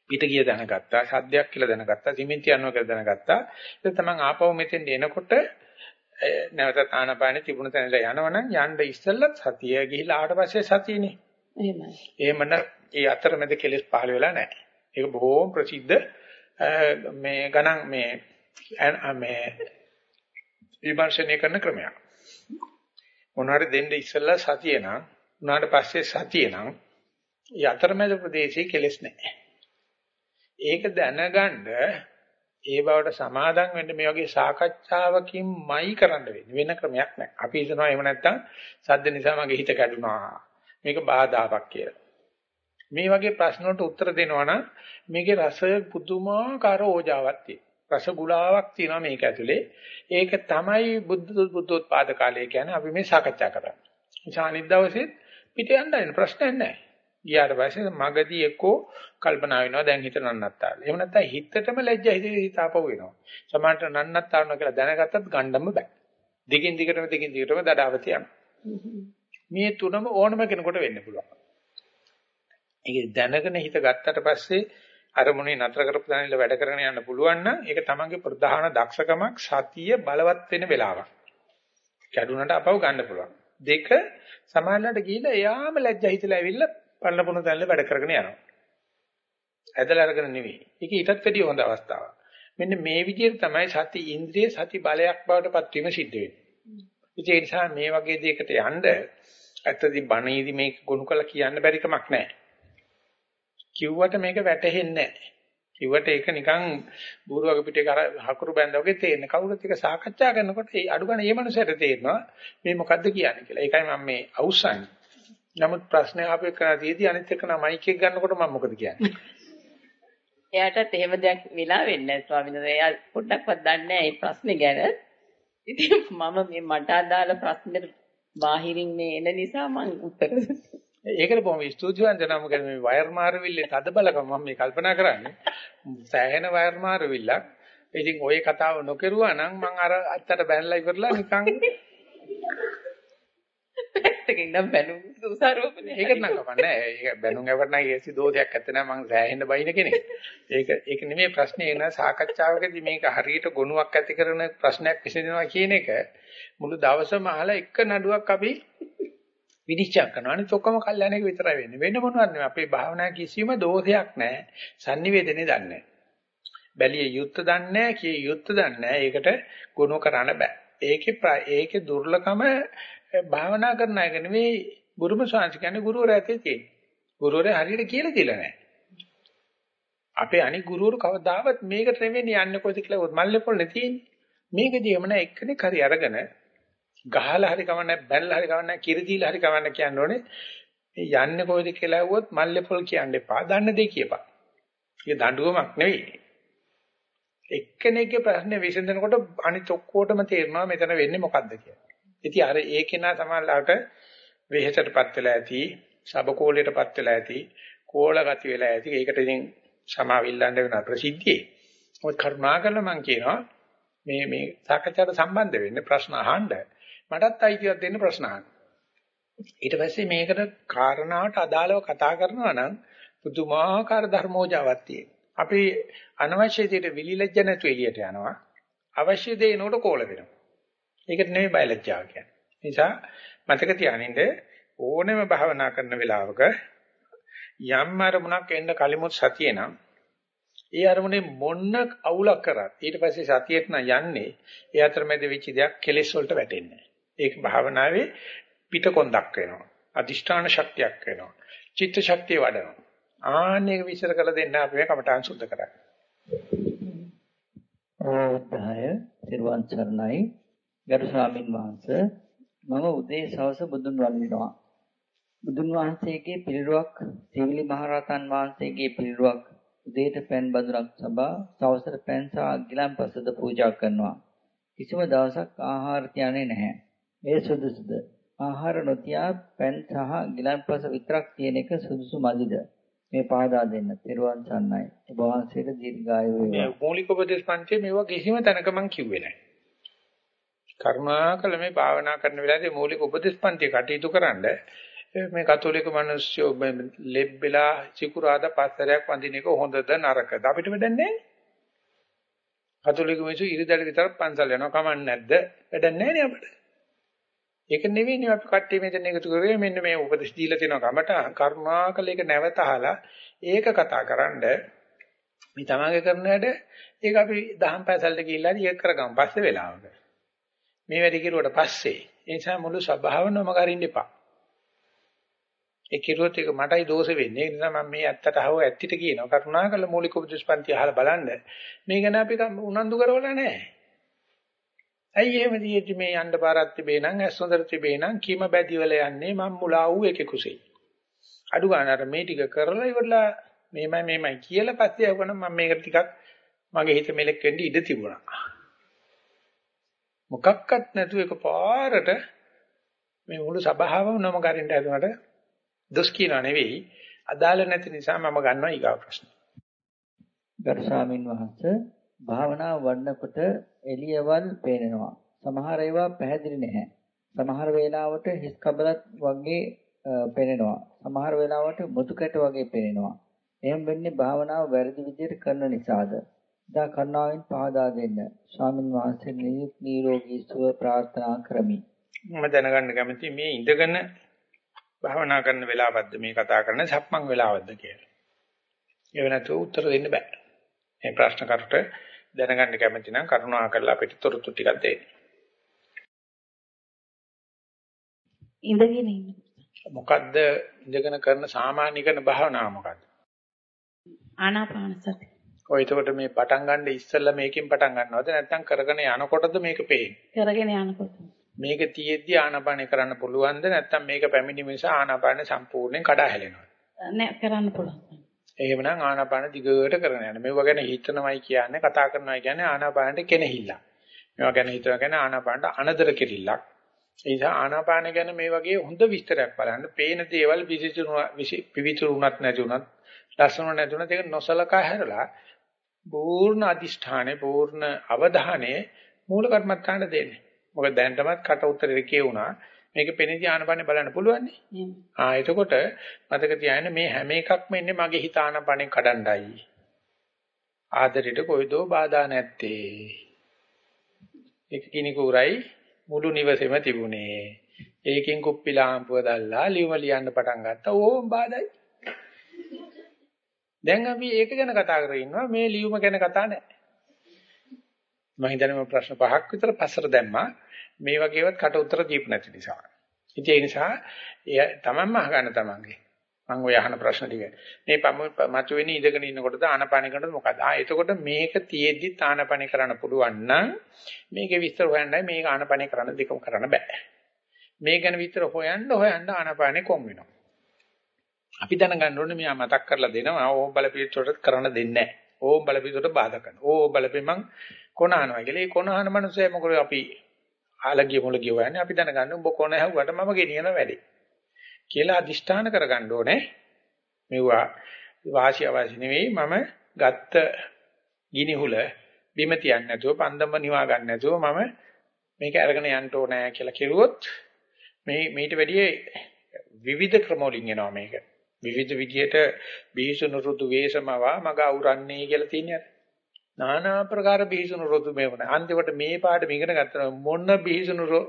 පිට ගිය දැනගත්තා. සද්දයක් කියලා දැනගත්තා. සිමෙන්ති යනවා කියලා දැනගත්තා. ඒක Taman ආපහු මෙතෙන් එනකොට ඒ නැවත ආනපාන තිබුණ තැනට යනවනම් යන්න ඉස්සෙල්ලත් සතිය ගිහිලා ආවට පස්සේ සතියනේ එහෙමයි. එහෙමනම් ඒ අතරමැද කෙලෙස් පහළ වෙලා නැහැ. ඒක බොහෝම ප්‍රසිද්ධ මේ ගණන් මේ මේ විමර්ශනය කරන ක්‍රමයක්. මොනවාරි දෙන්න ඉස්සෙල්ලා සතිය නම් උනාට පස්සේ සතිය නම් ඒ අතරමැද ප්‍රදේශයේ කෙලෙස් නැහැ. ඒක දැනගන්න ඒ බවට සමාදම් වෙන්න මේ වගේ සාකච්ඡාවකින්මයි කරන්න වෙන්නේ. වෙන ක්‍රමයක් නැහැ. අපි හිතනවා එහෙම නැත්තම් සද්ද නිසා මගේ හිත කැඩුනා. මේක බාධාවක් කියලා. මේ වගේ ප්‍රශ්න වලට උත්තර දෙනවා නම් මේකේ රස පුදුමාකාර ඕජාවක් තියෙනවා. රස ගුලාවක් තියෙනවා මේක ඇතුලේ. ඒක තමයි බුද්ධ බුද්ධෝත්පාද කාලය කියන්නේ අපි මේ සාකච්ඡා කරන්නේ. නිසා අනිත් දවසේ පිට යන්න දෙන ප්‍රශ්නයක් නැහැ. ගියාට පස්සේ මගදී එක්කෝ කල්පනා වෙනවා දැන් හිත නන්නත්තාල. එහෙම නැත්නම් හිතටම ලැජ්ජ හිතේ හිත ආපහු වෙනවා. සමහරට නන්නත්තාලන කියලා දැනගත්තත් ගණ්ඩම්ම බෑ. දිගින් දිගටම දිගින් දිගටම දඩාවති යනවා. මේ තුනම ඕනම කෙනෙකුට වෙන්න පුළුවන්. ඒක දැනගෙන හිත ගත්තට පස්සේ අරමුණේ නතර කරපු තැනින්ල වැඩ කරගෙන යන්න පුළුවන් නම් ඒක තමන්ගේ ප්‍රධාන දක්ෂකමක් සතිය බලවත් වෙන වෙලාවක්. කැඩුනට අපව ගන්න පුළුවන්. දෙක සමානලට ගිහිල්ලා එයාම ලැජ්ජා හිතලා ඇවිල්ලා පන්න පුන තැනින්ල වැඩ කරගෙන යනවා. ඇදලා අරගෙන නෙවෙයි. ඒක ඊටත් වැඩිය හොඳ අවස්ථාවක්. මෙන්න මේ විදිහට තමයි සති ඉන්ද්‍රිය සති බලයක් බවට පත් වීම සිද්ධ වෙන්නේ. ඒ නිසා මේ වගේ දෙයකට යන්න ඇත්තදී බණීදි මේක ගොනු කළා කියන්න බැරි කමක් නැහැ. කිව්වට මේක වැටහෙන්නේ නැහැ. කිව්වට ඒක නිකන් බూరుවක පිටේ කර හකුරු බැඳ වගේ තේරෙන. කවුරුත් එක සාකච්ඡා කරනකොට ඒ අඩු ගන්න මේ මනුස්සයට තේරෙනවා මේ මොකද්ද කියන්නේ කියලා. ඒකයි මම මේ අවසන්. නමුත් ප්‍රශ්නේ ආපේ කරා තියදී අනිත් එක නම් මයික් එක ගන්නකොට මම මොකද කියන්නේ? එයාටත් එහෙම දෙයක් වෙලා වෙන්නේ නැහැ ස්වාමීන් වහන්සේ. එයා පොඩ්ඩක්වත් දන්නේ නැහැ මේ ප්‍රශ්නේ ගැන. ඉතින් මම මේ මට අදාළ ප්‍රශ්නෙට බාහිරින් මේ එන නිසා මම උත්තර ඒකට බොහොම ස්තුතිවන්ත නම් මොකද මේ වයර් මාරවිල්ලේ තද බලකම මම මේ කල්පනා කරන්නේ. සෑහෙන වයර් මාරවිල්ලක්. ඉතින් ওই කතාව නොකරුවා නම් මම අර අත්තට බැනලා ඉවරලා නිකන් පැත්තකින් නම් බැලු උසාරෝපනේ. ඒකට නම් කපන්නේ. ඒක බැනුම් ඇවරනා ඒසි දෝෂයක් ඇත්ත නෑ මං සෑහෙන්න බයින කෙනෙක්. ඒක ඒක නෙමෙයි ප්‍රශ්නේ එන සාකච්ඡාවකදී මේක හරියට ගුණයක් ඇති කරන ප්‍රශ්නයක් විසඳනවා කියන එක මුළු දවසම අහලා එක නඩුවක් අපි විනිශ්චය කරනවා. අනිත් ඔක්කොම කල්යනා එක විතරයි වෙන්නේ. වෙන මොනවද නෙමෙයි. අපේ භාවනා කිසිම දෝෂයක් නෑ. sannivedane දන්නේ නෑ. බැලිය යුත්ත දන්නේ නෑ, කිය යුත්ත දන්නේ නෑ. ඒකට ගුණ කරන්න බෑ. ඒකේ ඒකේ දුර්ලභම භාවනා කරන අය නෙමෙයි බුරුම ශාන්ති කියන්නේ ගුරුවරයා ඇතේ තියෙන්නේ. ගුරුවරයා හරියට කියලා දෙලා නැහැ. අපේ අනික් ගුරුවරු කවදාවත් මේකට නෙමෙයි යන්නේ කොයිද කියලා මල්ලේ පොල්නේ තියෙන්නේ. මේකදී එමන එක්කෙනෙක් හරි අරගෙන ගහලා හරි කවන්නේ බැලලා හරි කවන්නේ කිරි දීලා හරි කවන්නේ කියන්න ඕනේ. මේ යන්නේ කොයිද කියලා ඇහුවොත් මල්ලේ පොල් කියන්න එපා. දන්න දේ කියපන්. ඒක දඬුවමක් නෙවෙයි. එක්කෙනෙක්ගේ ප්‍රශ්නේ විසඳනකොට අනිත් ඔක්කොටම තේරෙනවා මෙතන වෙන්නේ මොකද්ද කියලා. ඉතින් අර ඒ කෙනා සමහරවිට වෙහෙසටපත් වෙලා ඇති, සබකෝලයටපත් වෙලා ඇති, කෝල ගති වෙලා ඇති. ඒකට ඉතින් සමාවිල්ලන්න වෙන ප්‍රසිද්ධියේ. මොකද කරුණාකරලා මම කියනවා මේ මේ සාකච්ඡාවට සම්බන්ධ වෙන්න ප්‍රශ්න අහන්න. මටත් අයිතියක් දෙන්න ප්‍රශ්න අහන්න. ඊට පස්සේ මේකට කාරණාවට අදාළව කතා කරනවා නම් පුදුමාකාර ධර්මෝජාවක් තියෙනවා. අපි අනවශ්‍ය දෙයට විලිලැජ්ජ නැතුව එළියට යනවා. අවශ්‍ය දේ නෝට කෝල වෙනවා. ඒකට නෙමෙයි බයලජ්ජාව කියන්නේ. නිසා මතක තියානින්න ඕනෙම භාවනා කරන වෙලාවක යම් අරමුණක් එන්න කලිමුත් සතිය නම් ඒ අරමුණේ මොන්න අවුලක් කරත් ඊට පස්සේ සතියෙත් නම් යන්නේ ඒ අතරමැද වෙච්ච දෙයක් කෙලෙස් වලට වැටෙන්නේ ඒක භාවනාවේ පිටකොන්දක් වෙනවා. අදිෂ්ඨාන ශක්තියක් වෙනවා. චිත්ත ශක්තිය වඩනවා. ආන්නේක විශ්ල කළ දෙන්න අපි මේ කමඨාන් සුද්ධ කරන්නේ අවදාය සිරුවන් සරණයි. ගරු ස්වාමින් වහන්සේ මම උදේ සවස බුදුන් වඳිනවා බුදුන් වහන්සේගේ පිළිරුවක් සීවිලි මහරහතන් වහන්සේගේ පිළිරුවක් උදේට පෑන් බඳුනක් සබා සවසට පෑන් සහ ගිලන්පසද පූජා කරනවා. කිසිම දවසක් ආහාර තියන්නේ නැහැ. ඒ සුදුසුද? ආහාර නොතියා පෑන් සහ ගිලන්පස විතරක් තියෙන එක සුදුසු මදිද? මේ පාදා දෙන්න. තෙරුවන් සන්නයි. ඔබ වහන්සේට දීර්ඝායු වේවා. මේ මූලික උපදේශ පන්තියේ මේවා කිසිම තැනක මම කිව්වේ නැහැ. කරුණාකර මේ භාවනා කරන වෙලාවේදී මූලික උපදේශ පන්තිය කටයුතු කරන්නේ මේ කතෝලික මිනිස්සු ලෙබ්බෙලා සිකුරාදා පස්තරයක් වඳින එක හොඳද නරකද අපිට වැඩක් නැහැ. කතෝලික මිනිස්සු ඉරිදැට විතර පන්සල් යනවා කමන්නේ නැද්ද? වැඩක් නැහැ නේ අපිට. ඒක නෙවෙයිනේ අපි කට්ටිය මෙතන එකතු කරේ මෙන්න මේ උපදෙස් දීලා තියෙනවා කමට කරුණාකල ඒක නැවත අහලා ඒක කතා කරන්ඩ මේ තමගේ කරන වැඩ ඒක අපි දහම් පැසල්ට ගිහිල්ලා ඒක කරගමු පස්සේ වෙලාවක. මේ වැඩි කිරුවට පස්සේ ඒ නිසා මුළු සබාවනම කරින්න එපා. ඒ කිරුවොත් ඒක මටයි දෝෂ වෙන්නේ. ඒ නිසා මම මේ ඇත්තට අහුව ඇත්තිට කියනවා. කරුණාකරලා මූලික උපදේශපන්ති අහලා බලන්න. මේ ගැන අපි උනන්දු කරවලා නැහැ. ඇයි එහෙම දියෙදි මේ යන්න පාරක් තිබේ නම් ඇස් හොඳට තිබේ නම් කීම බැදි වල යන්නේ මම මුලා වූ එකේ කුසෙයි. අඩු ගන්න අර මේ ටික කරලා ඉවරලා මේමයි මේමයි කියලා පස්සේ යවන මම මේකට ටිකක් මගේ හිත මෙලෙක් වෙන්න ඉඩ තිබුණා. මොකක්වත් නැතුව එකපාරට මේ මුළු සභාවම නම ගරින්න හදුනට දොස් කියනා නෙවෙයි අදාළ නැති නිසා මම ගන්නවා ඊගා ප්‍රශ්න. ගරු ස්වාමින් වහන්සේ භාවනාව වඩනකොට එළියවල් පේනවා. සමහර ඒවා පැහැදිලි නැහැ. සමහර වෙලාවට හිස් කබලත් වගේ පේනවා. සමහර වෙලාවට මුතු කැට වගේ පේනවා. එහෙම වෙන්නේ භාවනාව වැරදි විදිහට කරන නිසාද? දා කරුණාවෙන් පහදා දෙන්න. ස්වාමින් වහන්සේ නිරෝගී සුව ප්‍රාර්ථනා කරමි. මම දැනගන්න කැමතියි මේ ඉඳගෙන භාවනා කරන වෙලාවක්ද මේ කතා කරන්නේ සක්මන් වෙලාවක්ද කියලා. ඒ වෙනතු උත්තර දෙන්න බෑ. මේ ප්‍රශ්න කරුට දැනගන්න කැමති නම් කරුණා කරලා අපිට තොරතුරු ටිකක් දෙන්න. ඉඳගෙන ඉන්න. මොකද්ද ඉඳගෙන කරන සාමාන්‍ය කරන භාවනාව මොකද්ද? ආනාපාන සති. ඔය එතකොට මේ පටන් ගන්න ඉස්සෙල්ලා මේකෙන් පටන් ගන්නවද නැත්නම් කරගෙන යනකොටද මේක පේන්නේ? කරගෙන යනකොට. මේක තියෙද්දි ආනාපානේ කරන්න පුළුවන්ද නැත්නම් මේක පැමිණීම නිසා ආනාපානේ සම්පූර්ණයෙන් කඩා හැලෙනවද? නෑ කරන්න පුළුවන්. එහෙමනම් ආනාපාන දිගට කරගෙන යන්න. මේවා ගැන හිතනවයි කියන්නේ කතා කරනවා කියන්නේ ආනාපානට කෙනෙහිල්ල. මේවා ගැන හිතනවා කියන්නේ ආනාපානට අනදර කෙරිල්ලක්. ඒ නිසා ආනාපාන ගැන මේ වගේ හොඳ විස්තරයක් බලන්න. පේන දේවල් පිවිතුරුණත් නැතුණත් ලස්සන නැතුණත් ඒක නොසලකා හැරලා පූර්ණ අදිෂ්ඨානේ පූර්ණ අවධානයේ මූල කර්මත්තාන දෙන්නේ. මොකද දැනටමත් කට උත්තරේ කියුණා. මේක පෙනිදී ආනපනේ බලන්න පුළුවන් නේ. ආ එතකොට මතක තියාගන්න මේ හැම එකක්ම ඉන්නේ මගේ හිත ආනපනේ කඩණ්ඩායි. ආදරෙට කොයිදෝ බාධා නැත්තේ. එක කිනිකුරයි මුළු නිවසේම තිබුණේ. ඒකෙන් කුප්පි ලාම්පුව දැල්ලා ලියුම ලියන්න පටන් ගත්තා. ඕම් බාධායි. දැන් අපි ඒක ගැන කතා කරගෙන ඉන්නවා මේ ලියුම ගැන කතා නැහැ. මම හිතන්නේ මම ප්‍රශ්න පහක් විතර පස්සට දැම්මා. මේ වගේවත් කට උතර දීප නැති නිසා. ඉතින් ඒ නිසා එය තමන්ම අහගන්න තමන්ගේ. මම ඔය අහන ප්‍රශ්න ටික. මේ මතු වෙන්නේ ඉඳගෙන ඉන්නකොටද ආනපාන කරනකොට මොකද? ආ එතකොට මේක තියෙද්දි ආනපාන කරන්න පුළුවන් නම් මේකේ විස්තර හොයන්නයි මේක ආනපාන කරන්න දෙකම කරන්න බෑ. මේ ගැන විතර හොයන්න හොයන්න ආනපානේ කොම් වෙනවා. අපි දැනගන්න ඕනේ මෙයා මතක් කරලා දෙනවා ඕම් බලපිටුවට කරන්න දෙන්නේ නැහැ. ඕම් බලපිටුවට බාධා කරනවා. ඕම් බලපෙමන් කොනහනවා කියලා. ඒ කොනහන මනුස්සය මොකද අපි ආලගිය මොලගිය හොයන්නේ අපි දැනගන්න උඹ කොන හැව්වට මම ගෙනියන වැඩේ. කියලා අදිෂ්ඨාන කරගන්න ඕනේ. මෙවුවා වාසිය වාසි නෙවෙයි මම ගත්ත ගිනිහුල බිම තියන්නේ නැතුව පන්දම නිවා ගන්න නැතුව මම මේක අරගෙන යන්න ඕනෑ කියලා කිරුවොත් මේ මීට වැඩිය විවිධ ක්‍රමවලින් එනවා මේක. විවිධ විදියට බීසුණු රුදු වේසමවා මග අවුරන්නේ කියලා තියෙනවා. নানা ප්‍රකාර බීසුණු රුදු මේවන. අන්තිමට මේ පාඩම ඉගෙන ගත්තා මොන බීසුණු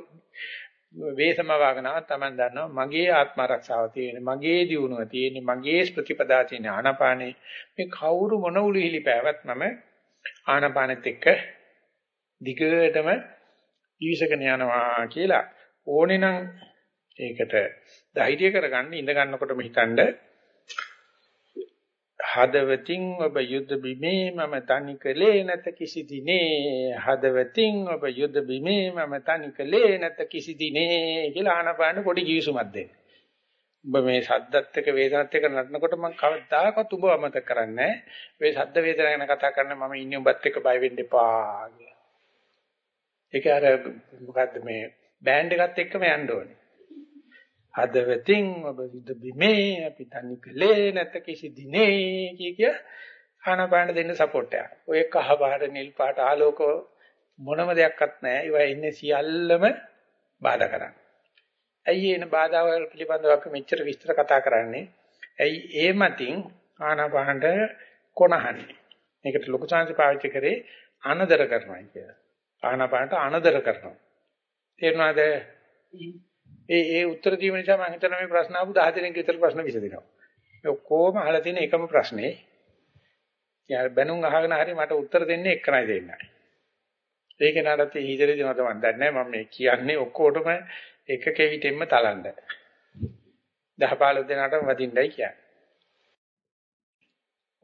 වේසම වාගනාව තමයි දන්නවා මගේ ආත්ම ආරක්ෂාව තියෙන මගේ දියුණුව තියෙන මගේ ප්‍රතිපදා තියෙන ආනාපානේ මේ කවුරු මොන උලිහිලි පෑවත් මම ආනාපානෙත් එක්ක දිගටම ඊසකන යනවා කියලා ඕනේ නම් ඒකට ධෛර්ය කරගන්න ඉඳ ගන්නකොටම හිතනද හදවතින් ඔබ යුද්ධ බිමේ මම තනි කලේ නැත කිසි දිනේ හදවතින් ඔබ යුද්ධ බිමේ මම තනි කලේ නැත කිසි දිනේ කියලා ආනපාන පොඩි කිවිසුමක් දෙන්න. ඔබ මේ සද්දත් එක්ක වේදනත් එක්ක නටනකොට මම කවදාකවත් ඔබ අමතක කරන්නේ නැහැ. මේ සද්ද වේදන ගැන කතා කරන්න මම ඉන්නේ ඔබත් එක්ක බය වෙන්න එපා කියලා. ඒක අර මොකද්ද මේ බෑන්ඩ් එකත් එක්කම යන්න ඕනේ. හදවතින් ඔබ විද බිමේ අපි තනි කලේ නැත කිසි දිනේ කිය කිය ආනපාන දෙන්න සපෝට් එකක්. ඔය කහ පාට නිල් පාට ආලෝක මොනම දෙයක්වත් නැහැ. ඒවා ඉන්නේ සියල්ලම බාධා කරන්නේ. ඇයි එන බාධාවල් පිළිබඳව අපි මෙච්චර විස්තර කතා කරන්නේ? ඇයි ඒ මතින් ආනපානට කොනහන්නේ? මේකට ලොකු chance පාවිච්චි කරේ අනදර කරනවා කියලා. ආනපානට අනදර කරනවා. තේරුණාද? ඒ ඒ උත්තර දීම නිසා මම හිතනවා මේ ප්‍රශ්න ආපු 10 දෙනෙක් විතර ප්‍රශ්න විසඳෙනවා. මේ ඔක්කොම අහලා තියෙන එකම ප්‍රශ්නේ. යාර බැනුම් අහගෙන හරි මට උත්තර දෙන්නේ එක්කනයි දෙන්නේ. ඒක නඩත් හිතරේ දෙනවා තමයි. දන්නේ මම මේ කියන්නේ ඔක්කොටම එක කෙවිතෙන්ම තලන්න. 10 15 දෙනාටම වදින්නයි කියන්නේ.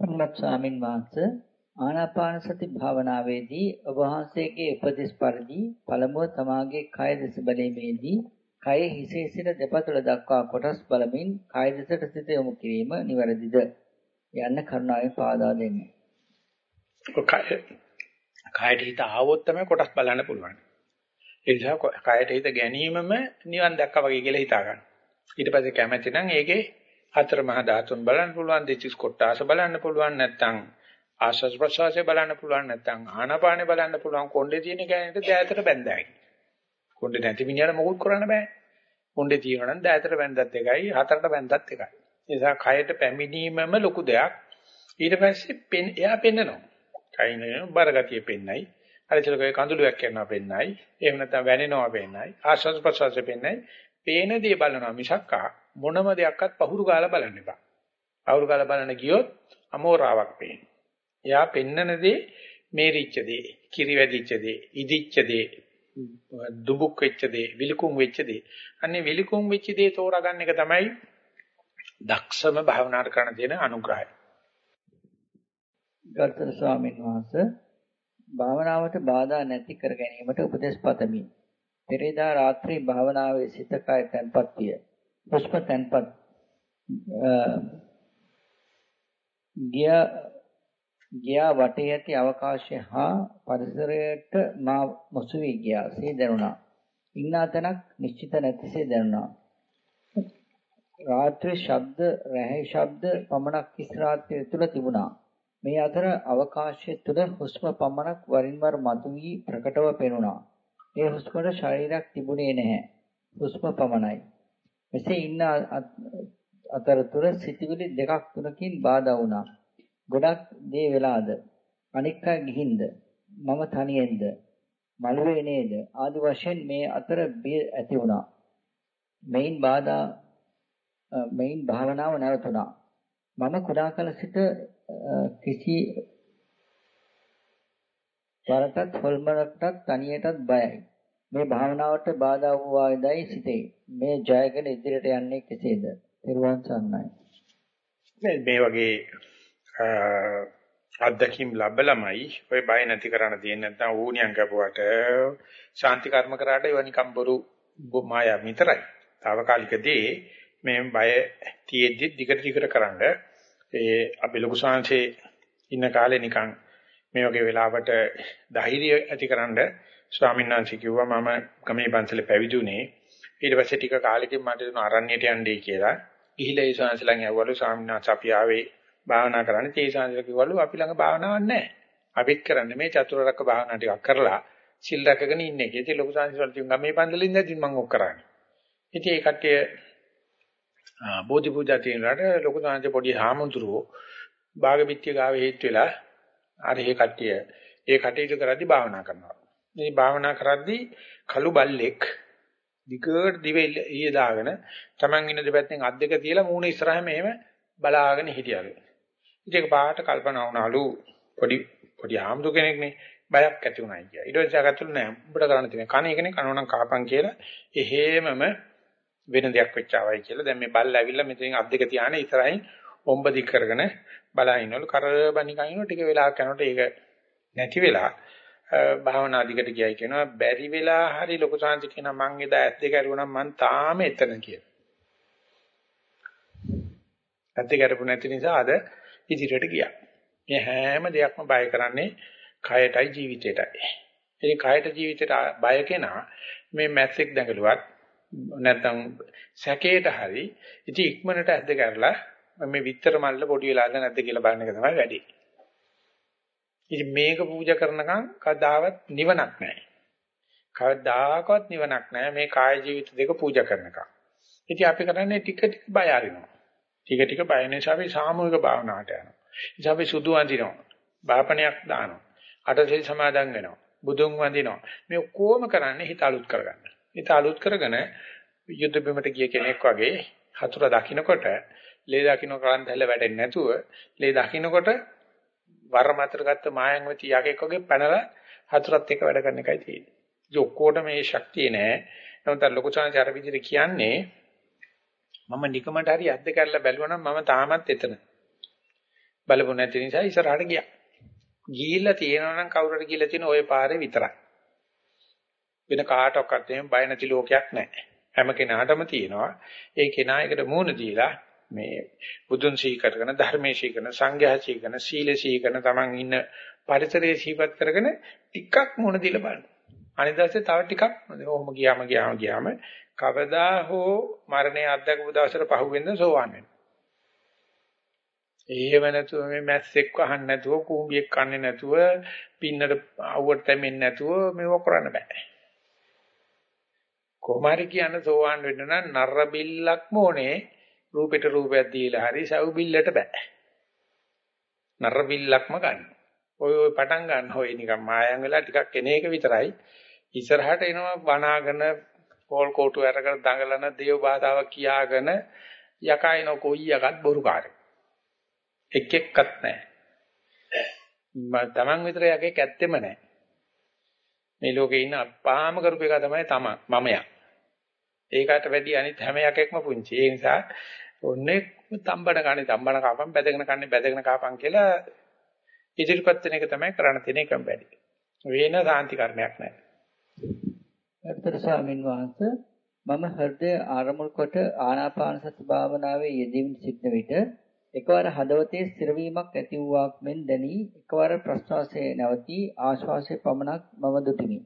පන්නත් ස්වාමින් වහන්සේ ආනාපාන සති භාවනාවේදී ඔබ වහන්සේගේ උපදෙස් පරිදි පළමුව තමාගේ කය දෙස බැලීමේදී කය හිසේ සිට දෙපතුල දක්වා කොටස් බලමින් කය දෙසට සිත යොමු කිරීම නිවැරදිද? යන්න කරුණාවෙන් පාදා දෙන්න. කයට හිත ආවොත් තමයි කොටස් බලන්න පුළුවන්. ඒ නිසා කයට හිත ගැනීමම නිවන් දැක්කා වගේ කියලා හිතා ගන්න. ඊට පස්සේ කැමැති නම් ඒකේ හතර මහා ධාතුන් බලන්න පුළුවන්, දෙචිස් කොටාස බලන්න පුළුවන් නැත්නම් ආශස් ප්‍රසවාසය බලන්න පුළුවන් නැත්නම් ආනාපානෙ බලන්න පුළුවන් කොණ්ඩේ තියෙන කැලේට දෑතට බැඳයි. කොණ්ඩේ නැති මිනිහට මොකුත් කරන්න බෑ. කොණ්ඩේ තියෙනවා නම් දෑතට බැඳත් එකයි හතරට බැඳත් එකයි. ඒ නිසා කයට පැමිණීමම ලොකු දෙයක්. ඊට පස්සේ එයා පෙන්නනවා. කයින් බරගතිය පෙන්නයි. හරිචලකේ කඳුළුවක් කරනවා පෙන්නයි. එහෙම නැත්නම් වැනෙනවා පෙන්නයි. ආශ්වාස ප්‍රශ්වාසය පෙන්නයි. පේන දේ බලනවා මිසක් මොනම දෙයක්වත් පහුරු ගාලා බලන්න එපා. පහුරු ගාලා බලන්න ගියොත් අමෝරාවක් පේනවා. එයා පෙන්නන දේ මේරිච්ච දේ, කිරි වැදිච්ච දේ, ඉදිච්ච දේ, දුබුක් වෙච්ච දේ, විලිකුම් වෙච්ච දේ. අන්නේ විලිකුම් වෙච්ච දේ තෝරාගන්න එක තමයි දක්ෂම භාවනාවට කරන තියෙන අනුග්‍රහය. ගරුතර ස්වාමීන් වහන්සේ භාවනාවට බාධා නැති කර ගැනීමට උපදෙස් පතමි. පෙරේදා රාත්‍රී භාවනාවේ සිත කය තැන්පත් විය. පුෂ්ප තැන්පත් ගිය ගියා වටේ ඇති අවකාශය හා පරිසරයට මා මුසු වී ගියාසේ දැනුණා. ඉන්නා තැනක් නිශ්චිත නැතිසේ දැනුණා. රාත්‍රී ශබ්ද, රැහි ශබ්ද පමණක් කිස් රාත්‍රිය තුල තිබුණා. මේ අතර අවකාශය තුල හුස්ම පමණක් වරින් වර මතුවී ප්‍රකටව පෙනුණා. ඒ හුස්මට ශරීරයක් තිබුණේ නැහැ. හුස්ම පමණයි. මෙසේ ඉන්න අතරතුර සිතිවිලි දෙකක් තුනකින් බාධා වුණා. ගොඩක් දේ වෙලාද? අනික් අය ගිහින්ද? මම තනියෙන්ද? මළුවේ නේද? ආදි වශයෙන් මේ අතර බිය ඇති වුණා. මෙයින් බාධා මෙයින් භාවනාව නැවතුණා. මම කුඩා කල සිට කිසි වරටත් හොල්මනටත් තනියටත් බයයි. මේ භාවනාවට බාධා වූ ආයදයි සිටේ මේ ජයගෙන ඉදිරියට යන්නේ කෙසේද? පෙරවන් සන්නයි. මේ වගේ අත්දැකීම් ලැබලමයි. ඔය බය නැති කරන්න තියෙන්නේ නැත්නම් ඌණියන් කපුවට ශාන්ති කර්ම කරාට ඒවා නිකම් බොරු මායා විතරයි. తాවකාලිකදී මේ බය තියෙද්දි දිගට දිගට කරන්න ඒ අපි ලොකු ශාංශේ ඉන්න කාලේ නිකන් මේ වගේ වෙලාවට ධෛර්යය ඇතිකරනද ස්වාමීන් වහන්සේ කිව්වා මම ගමේ පන්සලේ පැවිදුනේ ඊට පස්සේ ටික කාලෙකින් මට දුන අරණ්‍යයට යන්නයි කියලා. ගිහිලා ඒ ශාංශලන් යවවලු. ස්වාමීන් වහන්සේ අපි ආවේ භාවනා කරන්න තේ ශාංශල කිව්වලු අපි ළඟ භාවනාවක් නැහැ අපිත් කරන්නේ මේ චතුරාර්යක භාවනා ටිකක් කරලා සිල් රැකගෙන ඉන්නේ. ඉතින් ලොකු ශාංශවල තියුම් ගමේ පන්සලේ ඉඳන් මම ඔක් කරන්නේ. ඉතින් ඒ කට්ටිය බෝධි පූජා තියෙනලාට ලොකු ශාංශ පොඩි හාමුදුරුවෝ භාගමිත්‍ය ගාවේ හේතු වෙලා අර ඒ කට්ටිය ඒ කටයුතු කරද්දි භාවනා කරනවා. මේ භාවනා කරද්දි කළු බල්ලෙක් දිගට දිවේ ඊය දාගෙන Taman ඉන්න දෙපැත්තෙන් අත් දෙක තියලා මූණ ඉස්සරහම එහෙම බලාගෙන හිටියලු. ඉතින් ඒක පාට කල්පනා වුණාලු පොඩි පොඩි ආම්දු කෙනෙක්නේ බයක් ඇති වුණා කිය. ඊට පස්සේ අගතුළු නෑ උඹට කරන්න තියෙන කණ එකනේ කනෝනම් කාපන් කියලා එහෙමම වෙන දෙයක් වෙච්චාවයි කියලා. දැන් මේ බල්ල ඇවිල්ලා මෙතනින් අත් දෙක තියානේ ඉතරයින් ඔම්බ දික් කරගෙන බලා ඉන්නවලු. කරබනි කයින්ව ටික වෙලාවක් යනකොට ඒක නැති වෙලා භාවනා දිගට ගියයි කියනවා. බැරි වෙලා හරි ලොකු සාන්ති කියනවා. මං එදා ඇස් දෙක අරුණම් මං තාම එතන කියලා. ඇස් දෙක අරපු නැති නිසා අද ඉදිරියට ගියා. මේ හැම දෙයක්ම බය කරන්නේ කයටයි ජීවිතයටයි. ඉතින් කයට ජීවිතයට බය කෙනා මේ මැස්සෙක් දැඟලුවත් නැත්නම් සැකේට හරි ඉතින් ඉක්මනට ඇස් දෙක අරලා මේ විතර මල්ල පොඩි වෙලාද නැද්ද කියලා බලන එක තමයි වැඩි. ඉතින් මේක පූජා කරනකම් කවදාවත් නිවනක් නැහැ. කවදාකවත් නිවනක් නැහැ මේ කාය ජීවිත දෙක පූජා කරනකම්. ඉතින් අපි කරන්නේ ටික ටික බය අරිනවා. ටික ටික බය නිසා අපි සාමූහික භාවනාවට යනවා. ඉතින් අපි සුදු අඳිනවා. බාපණයක් දානවා. අටසිල් සමාදන් වෙනවා. බුදුන් වඳිනවා. මේ ඔක්කොම කරන්නේ හිත අලුත් කරගන්න. හිත අලුත් කරගෙන යුද්ධ බිමට ගිය කෙනෙක් වගේ හතුර දකින්නකොට ලේ දකින්න කරන් දැල්ල වැටෙන්නේ නැතුව ලේ දකින්නකොට වර මතර ගත්ත මායන්වති යකෙක් වගේ පැනලා හතුරත් එක්ක වැඩ කරන එකයි තියෙන්නේ. ඒ ඔක්කොට මේ ශක්තිය නෑ. නමුත් ලොකු සංචාර විදිහට කියන්නේ මම නිකමට හරි අද්ද කරලා බැලුවා නම් මම තාමත් එතන. බලපො නැති නිසා ඉස්සරහට ගියා. ගිහිල්ලා තියෙනවා නම් කවුරුහරි ගිහිල්ලා තියෙන ওই පාරේ විතරයි. වෙන කාටවත් එහෙම බය නැති ලෝකයක් නැහැ. හැම කෙනාටම තියෙනවා. ඒ කෙනා එකට මූණ දීලා මේ බුදුන් සීකරගෙන ධර්මයේ සීකරන සංඝයා සීකරන සීල සීකරන තමන් ඉන්න පරිසරයේ සීපත් කරගෙන ටිකක් මුණ දීලා බලන්න. අනිත් දවසේ තව ටිකක් ඔහොම ගියාම ගියාම ගියාම කවදා හෝ මරණය අත්දකපු දවසට පහුවෙන්ද සෝවන් වෙනවා. එහෙම නැතුව මේ මැස්සෙක් වහන්න නැතුව කූඹියෙක් කන්නේ නැතුව පින්නට අවුවට තැමෙන්නේ නැතුව මේව කරන්න බෑ. කොහොමරි කියන සෝවන් වෙන්න නම් නර බිල්ලක්ම ඕනේ රූපෙට රූපයක් දීලා හරි සව් බිල්ලට බෑ. නර බිල්ලක්ම ගන්න. ඔය ඔය පටන් ගන්න ඔය නිකන් මායම් වෙලා ටිකක් එන එක විතරයි. ඉස්සරහට එනවා බනාගෙන පෝල් කෝටු අරගෙන දඟලන දේව බාධාවක් කියාගෙන යකයින කොයි යකත් බොරුකාරයි. එක් එක්කත් නැහැ. මම Taman විතර යකෙක් ඇත්තෙම නැහැ. මේ ලෝකේ ඉන්න අපාම කරපු එක තමයි තමන් මමයා. ඒකට වැඩි අනිත් හැම යකෙක්ම පුංචි. ඒ නිසා ඔන්නේ තම්බන කන්නේ තම්බන කපම් බැදගෙන කන්නේ බැදගෙන කපම් කියලා ඉදිරිපත් වෙන එක තමයි කරන්න තියෙන එකම වැඩි. වෙන සාන්ති කර්මයක් නැහැ. අර්ථ ස්වාමින් වහන්සේ මම හෘදය ආරමුණු කොට ආනාපාන සති භාවනාවේ යෙදීම සිටින විට එකවර හදවතේ ස්ථිරවීමක් ඇති වූවක් මෙන් දැනි එකවර ප්‍රශ්වාසයේ නැවතී ආශ්වාසයේ පමණක් මම දුටිමි.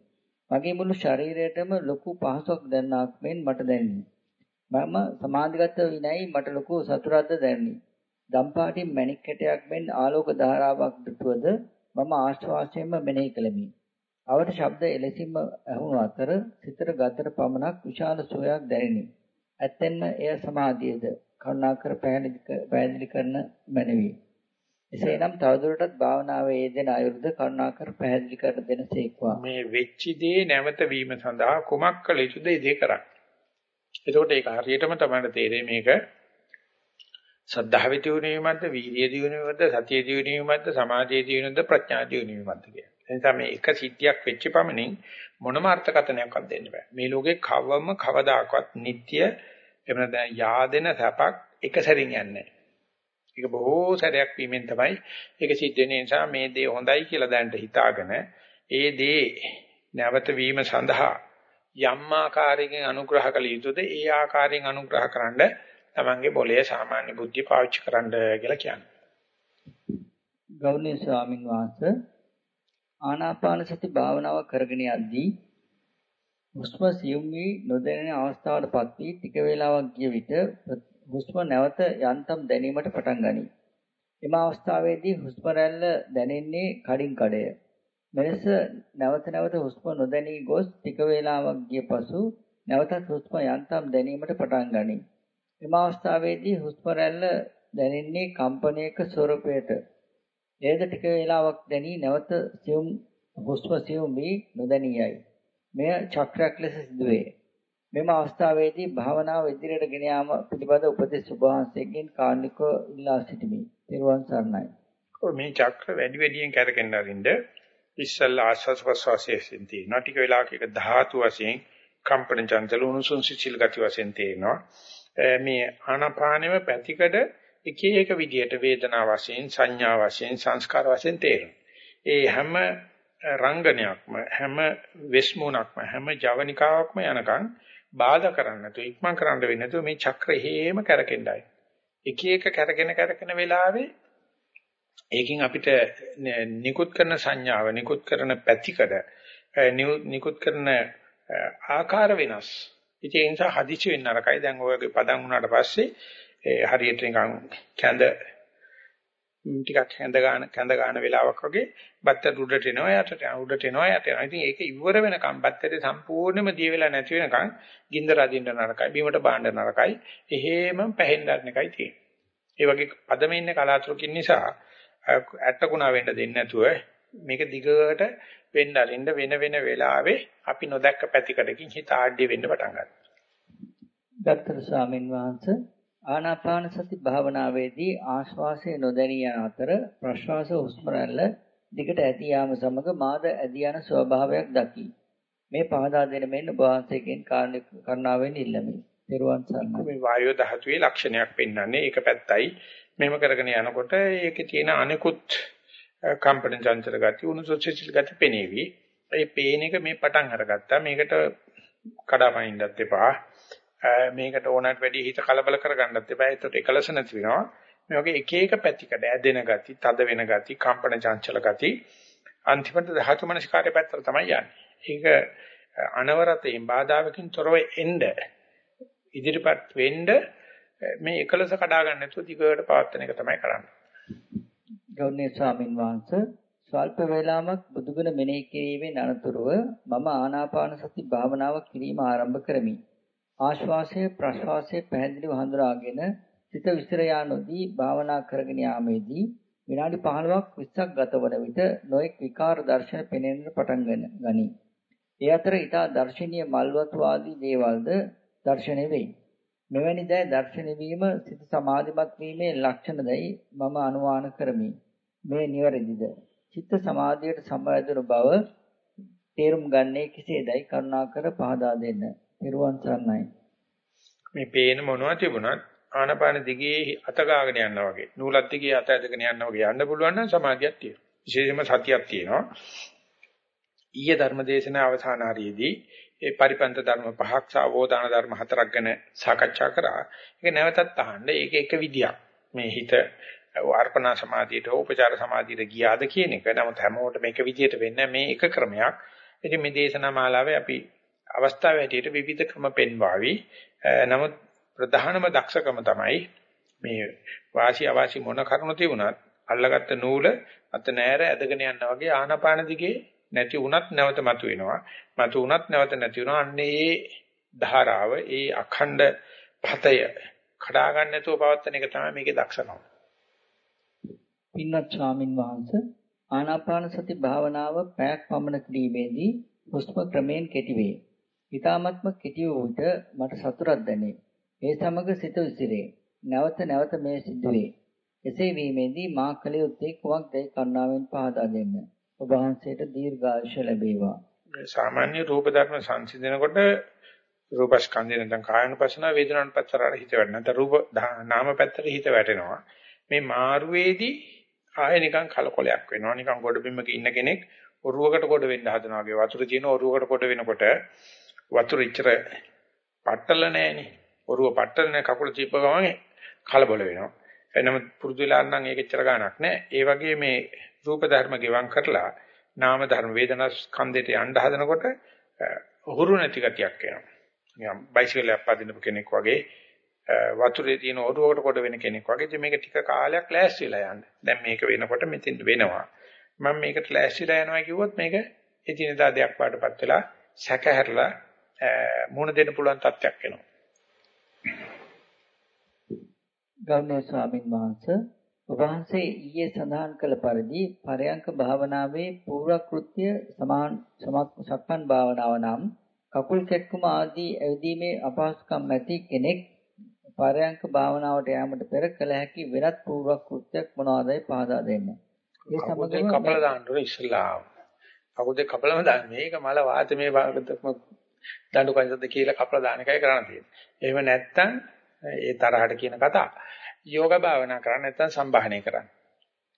මගේ මුළු ශරීරයටම ලොකු පහසක් දැනනාක් මෙන් මට දැනිනි. මම සමාධිගත විනයි මට ලොකු සතුටක්ද දැනිනි. දම්පාටින් මණික් කැටයක් මෙන් ආලෝක ධාරාවක් දුටුවද මම ආශ්වාසයෙන්ම මෙනෙහි කළෙමි. අවට ශබ්ද එලෙසින්ම ඇහුණු අතර සිතට ගතට පමණක් විශාල සෝයක් දැනිනි. ඇත්තෙන්ම එය සමාධියද කරුණාකර පැහැදිලි කරන මැනවි. එසේනම් තවදුරටත් භාවනාවේ යෙදෙන අයුරුද කරුණාකර පැහැදිලි කර දෙනසේක්වා. මේ වෙච්ච දේ නැවත වීම සඳහා කුමක් කළ යුතුද ඒ දේ කරන්න. එතකොට ඒක හරියටම තමයි තේරෙන්නේ මේක සද්ධාවේ දියුණුවීමක්ද වීර්යයේ දියුණුවීමක්ද සතියේ දියුණුවීමක්ද සමාධියේ දියුණුවීමක්ද ප්‍රඥා දියුණුවීමක්ද කියන. එනිසා මේ එක සිද්ධියක් වෙච්ච පමණින් මොනම අර්ථකථනයක්වත් දෙන්න බෑ. මේ ලෝකේ කවම කවදාකවත් නিত্য එහෙම නැත්නම් yaadena සැපක් එක සැරින් යන්නේ ඒක බොහෝ සැරයක් වීමෙන් තමයි ඒක සිද්ධ වෙන නිසා මේ දේ හොඳයි කියලා දැනට හිතාගෙන ඒ දේ නැවත වීම සඳහා යම් ආකාරයකින් අනුග්‍රහ කළ යුතුද ඒ ආකාරයෙන් අනුග්‍රහ කරන්න තමන්ගේ මොළයේ සාමාන්‍ය බුද්ධිය පාවිච්චි කරන්න කියලා කියන්නේ. ගෞරවනීය ස්වාමින් වහන්සේ ආනාපාන සති භාවනාව කරගෙන යද්දී හුස්ම සියුම් වී නොදැනෙන අවස්ථාවටපත් වී ටික වේලාවක් ගිය විට හුස්ම නැවත යන්තම් දැනීමට පටන් ගනී. එම අවස්ථාවේදී හුස්ම රැල්ල දැනෙන්නේ කඩින් කඩය. මෙලෙස නැවත නැවත හුස්ම නොදැනී ගොස් ටික වේලාවක් ගිය පසු නැවතත් හුස්ම යන්තම් දැනීමට පටන් ගනී. එම අවස්ථාවේදී හුස්ම රැල්ල දැනෙන්නේ කම්පනයක ස්වරූපයට. එයද ටික වේලාවක් දැනී නැවත සියුම් හුස්ම සියුම් වී නොදැනියයි. මෙය චක්‍රයක් ලෙස සිදුවේ. මෙම අවස්ථාවේදී භාවනාව ඉදිරියට ගෙන යාම පිළිබඳ උපදෙස් සුභාංශයෙන් කාර්නිකව ඉල්ලා සිටිමි. ත්වන් සරණයි. මේ චක්‍ර වැඩි වැඩියෙන් කැරකෙන්න අරින්ද ඉස්සල්ලා ආස්වාස් ප්‍රස්වාසයේ සින්ති. නැටික වෙලාවක එක ධාතු වශයෙන් කම්පන චංචල උණුසුම් සිසිල් ගති වශයෙන් තේනවා. මේ ආනාපානෙම පැතිකඩ එක එක විදියට වේදනා වශයෙන් සංඥා වශයෙන් සංස්කාර වශයෙන් තේරෙනවා. ඒ හැම රංගනයක්ම හැම වෙස්මුණක්ම හැම ජවනිකාවක්ම යනකම් බාධා කරන්න නැතුව ඉක්මන් කරන්න වෙන්නේ නැතුව මේ චක්‍රය හේම කරකෙන්නයි. එක එක කරගෙන කරගෙන වෙලාවේ ඒකෙන් අපිට නිකුත් කරන සංඥාව නිකුත් කරන පැතිකඩ නිකුත් කරන ආකාර වෙනස්. ඉතින් ඒ නිසා හදිසි වෙන්න අරකයි දැන් ඔයගේ පදන් වුණාට පස්සේ හරියට නිකන් කැඳ ටිකක් හැඳ ගන්න කැඳ ගන්න වෙලාවක් වගේ බත්තර උඩට එනවා යටට උඩට එනවා යට යනවා. ඉතින් ඒක ඉවර වෙනකම් බත්තරේ සම්පූර්ණයෙන්ම දිය වෙලා නැති වෙනකම් ගින්දර අදින්න නරකයි බීමට බාන්න නරකයි. එහෙම පැහෙන්න ගන්න එකයි තියෙන්නේ. ඒ වගේ පදමේ ඉන්න කලාතුරකින් නිසා ඇට්ටකුණා වෙන්න දෙන්නේ නැතුව මේක දිගට වෙන්න අරින්න වෙන වෙන වෙලාවේ අපි නොදැක්ක පැතිකඩකින් හිත ආඩ්‍ය වෙන්න පටන් ගන්නවා. ගත්තර ස්වාමින් වහන්සේ ආනාපාන සති භාවනාවේදී ආශ්වාසය නොදැනී යන අතර ප්‍රශ්වාස හුස්ම රැල්ල දිගට ඇදී යාම සමග මාද ඇදී යන ස්වභාවයක් දකි. මේ පහදා දෙන මෙන්න වහන්සේගෙන් කරුණාවෙන් ඉල්ලමි. ත්වන් සරණයි. මේ වායෝ ධාතුවේ ලක්ෂණයක් පෙන්වන්නේ ඒක පැත්තයි. මෙහෙම කරගෙන යනකොට ඒකේ තියෙන අනිකුත් කම්පන චංචල ගති උණුසුසිල් ගති පෙනේවි. ඒ පේන එක මේ පටන් අරගත්තා. මේකට කඩාපනින්නත් එපා. මේකට ඕනට වැඩි හිත කලබල කරගන්නත් එපා. ඒකට එකලස නැති වෙනවා. මේ වගේ එක එක පැතිකඩ ඇදෙන ගති, තද වෙන ගති, කම්පන චංචල ගති අන්තිමට ධාතු මනස්කාරය පැත්තට තමයි යන්නේ. ඒක අනවරතයෙන් බාධාවකින් තොරව එන්න ඉදිරිපත් වෙන්න මේ එකලස කඩා ගන්න නැතුව දිගට පවත්වන එක තමයි කරන්නේ. ගෞරවනීය ස්වාමින් වහන්සේ ස්වල්ප වේලාවක් බුදුගුණ මෙනෙහි කිරීමෙන් අනතුරුව මම ආනාපාන සති භාවනාව කිරීම ආරම්භ කරමි. ආශ්වාසය ප්‍රශ්වාසය පැහැදිලිව හඳුනාගෙන සිත විසිර යා නොදී භාවනා කරගෙන යාමේදී විනාඩි 15ක් 20ක් ගතවන විට නොඑක් විකාර දර්ශන පෙනෙන්නට පටන් ගනී. ඒ අතර ඊට දර්ශනීය මල්වතු ආදී දේවල්ද දර්ශනය වෙයි. මෙවැනි දෑ දර්ශන වීම සිත සමාධිමත් වීමේ ලක්ෂණ දැයි මම අනුමාන කරමි. මේ නිවැරදිද? චිත්ත සමාධියට සම්බන්ධ බව තේරුම් ගන්නේ කෙසේදයි කරුණාකර පහදා දෙන්න. නිර්වාණ සරණයි. මේ පේන මොනවා තිබුණත් ආනපාන දිගේ අත ගාගෙන යනවා වගේ නූලක් දිගේ අත ඇදගෙන යනවා වගේ යන්න පුළුවන් නම් සමාධියක් තියෙනවා. විශේෂයෙන්ම සතියක් තියෙනවා. ඊයේ ධර්මදේශනා අවසාන හරියේදී ඒ පරිපන්ත ධර්ම පහක් සාවෝදාන ධර්ම හතරක් ගැන සාකච්ඡා කරා. ඒක නැවතත් අහන්න. ඒක එක විදියක්. මේ හිත අර්පණා සමාධියට උපචාර සමාධියට ගියාද කියන එක. නමුත් හැමෝටම මේක විදියට වෙන්නේ මේ එක ක්‍රමයක්. ඉතින් මේ දේශනා මාලාවේ අපි අවස්ථාව හැටියට විවිධ ක්‍රම පෙන්වාවි. නමුත් ප්‍රධානම දක්ෂකම තමයි මේ වාසි අවාසි මොන කරුණ තිබුණත් අල්ලගත්ත නූල අත නෑර ඇදගෙන යනවා වගේ ආනාපාන දිගේ නැති වුණත් නැවත මතුවෙනවා. මතු වුණත් නැවත නැති වෙනවා. අන්න ඒ ධාරාව, ඒ අඛණ්ඩ පතය කඩා ගන්න නැතුව පවත්වන එක තමයි මේකේ දක්ෂකම. පින්වත් ස්වාමින් වහන්සේ ආනාපාන සති භාවනාව පැයක් පමණ කිරීමේදී හුස්ම ක්‍රමයෙන් කෙටි වේ. ඊ타මත්ම කෙටි වූ විට මට සතුටක් දැනේ. ඒ සමග සිත විසිරේ. නැවත නැවත මේ සිදුවේ. එසේ වීමේදී මා කල යුත්තේ කුමක්දයි කරුණාවෙන් පහදා දෙන්න. ඔබ වහන්සේට දීර්ඝායුෂ ලැබේවා. සාමාන්‍ය රූප ධර්ම සංසිඳනකොට රූපස්කන්ධය නැත්නම් කායනුපස්සන වේදනානුපස්සනට හිත වැටෙනවා. නැත්නම් රූප නාම පැත්තට හිත වැටෙනවා. මේ මාරුවේදී ආයෙ නිකන් කලකොලයක් වෙනවා. නිකන් ගොඩබිමක ඉන්න කෙනෙක් ඔරුවකට කොට වෙන්න හදනවා වගේ. වතුර තියෙන ඔරුවකට කොට වෙනකොට වතුර ඉච්චර පටල නැහෙනේ. ඔරුව පටල නැ කකුල චීප ගමන් කලබල වෙනවා. එනම පුරුදු වෙලා නම් ඒක ඉච්චර ගාණක් නෑ. ඒ වගේ මේ රූප ධර්ම ගෙවම් කරලා නාම ධර්ම වේදනා ස්කන්ධයට යන්න හදනකොට හුරු නැති ගතියක් එනවා. නිකන් බයිසිකලයක් පදින්න කෙනෙක් වගේ වතුරේ තියෙන ඔරුවකට කොට වෙන කෙනෙක් වගේ. ඉතින් මේක ටික කාලයක් ලෑස්ති වෙලා යන්න. දැන් මේක වෙනකොට මෙතෙන් වෙනවා. මම මේකට ලෑස්තිලා යනවා කිව්වොත් මේක එදිනදා දෙයක් පාටපත් වෙලා සැකහැරලා මුණ දෙන්න පුළුවන් තත්යක් වෙනවා. ගෞරවනීය ස්වාමින් වහන්සේ ඔබ වහන්සේ ඊයේ සඳහන් කළ පරිදි පරයන්ක භාවනාවේ පූර්වකෘත්‍ය සමාන සක්මන් භාවනාව නම් කකුල් කැක්කුම ආදී ඇවිදීමේ අපහසුකම් ඇති කෙනෙක් පරයන්ක භාවනාවට යාමට පෙර කළ හැකි වෙනත් පූර්වකෘත්‍යයක් මොනවාදයි පහදා දෙන්න. ඒ සමගම කපල දාන්න ඉස්ලාම්. කකුල් දෙක කපලම දාන්න. මේක මල වාතමේ දඬු කන්සද්ද කියලා කපලා දාන එකයි කරන්න තියෙන්නේ. එහෙම නැත්නම් ඒ තරහට කියන කතා. යෝග භාවනා කරන්න නැත්නම් සම්භාහණය කරන්න.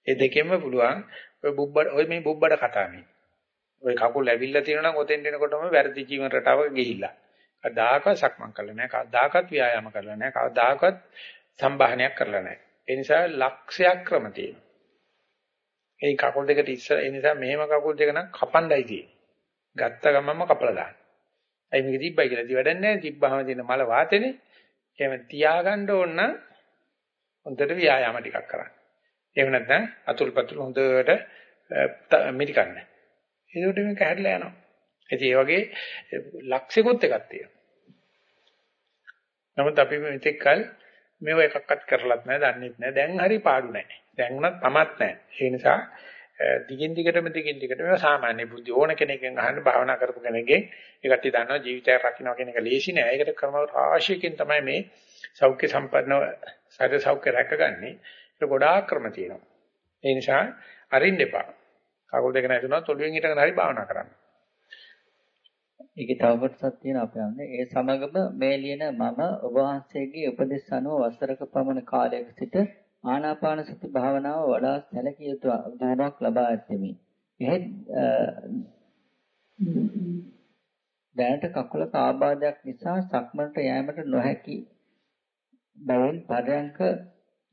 ඒ දෙකෙන්ම පුළුවන් ඔය බුබ්බඩ ඔය මේ බුබ්බඩ කතා මේ. ඔය කකුල් ඇවිල්ලා තියෙනවා නම් ඔතෙන් එනකොටම වැරදි ජීවන රටාවක ගිහිල්ලා. කවදාකවත් සක්මන් කළා නැහැ. කවදාකවත් ව්‍යායාම කළා නැහැ. කවදාකවත් සම්භාහනයක් කරලා නැහැ. ඒ නිසා ලක්ෂයක් ක්‍රම තියෙනවා. ඒ කකුල් දෙකට ඉස්සර ඒ නිසා මෙහෙම කකුල් දෙක නම් කපණ්ඩයි තියෙන්නේ. ගත්ත ගමන්ම කපලා දාන්න. අයි මේක තිබ්බයි කියලා ඉතින් වැඩක් නැහැ. තිබ්බහම තියෙන මල වාතනේ. එහෙම තියාගන්න ඕන නම් හොඳට ව්‍යායාම ටිකක් කරන්න. එහෙම නැත්නම් අතුල්පතුල් හොඳට මිරිකන්න. ඒකට මේක හැදලා යනවා. ඉතින් ඒ වගේ ලක්ෂිකුත් එකක් තියෙනවා. නමුත් අපි මෙතෙක් කල මේව එකක්වත් කරලත් නැහැ, දන්නෙත් නැහැ. දැන් හරි පාඩු නැහැ. දැන් උනත් තමත් නැහැ. ඒ නිසා දිගින් දිගටම දිගින් දිගට මේවා සාමාන්‍ය බුද්ධි ඕන කෙනෙක්ගෙන් අහන්න භාවනා කරපු කෙනෙක්ගෙන් ඒකට දන්නවා ජීවිතයක් රකින්න කියන එක ලේසි නෑ. ඒකට ක්‍රම රාශියකින් තමයි මේ සෞඛ්‍ය සම්පන්නව ශරීර සෞඛ්‍ය රැකගන්නේ. ඒක ගොඩාක් ක්‍රම තියෙනවා. ඒ නිසා අරින්න එපා. කකුල් දෙක නැතුණා තොළුවෙන් හිටගෙන හරි භාවනා කරන්න. ඒකේ තව කොටසක් තියෙනවා අපේ අන්නේ. ඒ සමගම මේ ලියන මම ඔබ වහන්සේගේ උපදෙස් අනුව වසරක පමණ කාලයක සිට ආනාපාන සති භාවනාව වඩා සැලකිය යුතු අවධානයක් ලබා ඇත්තෙමි. එහෙත් දැනට කකුලක ආබාධයක් නිසා සක්මනට යෑමට නොහැකි බැවින් පරයන්ක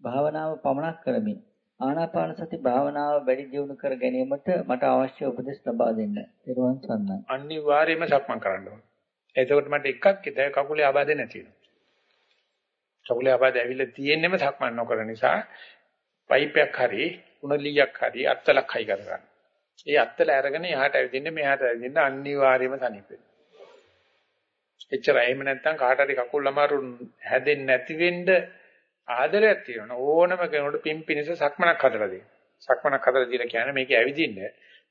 භාවනාව පමණක් කරමි. ආනාපාන සති භාවනාව වැඩි දියුණු කර ගැනීමට මට අවශ්‍ය උපදෙස් ලබා දෙන්න. ඊළඟ සන්නයි. අනිවාර්යයෙන්ම සක්මන් කරන්න ඕනේ. එතකොට මට එකක් ඉතයි කකුලේ ආබාධ නැති වෙනවා. කකුලේ ආබාධ ඇවිල්ලා තියෙන්නෙම සක්මන් නොකර නිසා පයිපයක් හරි උණලියක් හරි අත්තලක් හයි කරගන්න. ඒ අත්තල අරගෙන එහාට ඇවිදින්න මෙහාට ඇවිදින්න අනිවාර්යයෙන්ම තනිප වෙනවා. එච්චර එහෙම නැත්නම් කාට හරි කකුල් අමාරු හැදෙන්නේ නැති වෙන්න ආදරයක් තියෙනවා. ඕනම කෙනෙකුට පිම්පිනිස සක්මනක් හදලා දෙන්න. සක්මනක් හදලා දීලා කියන්නේ මේක ඇවිදින්න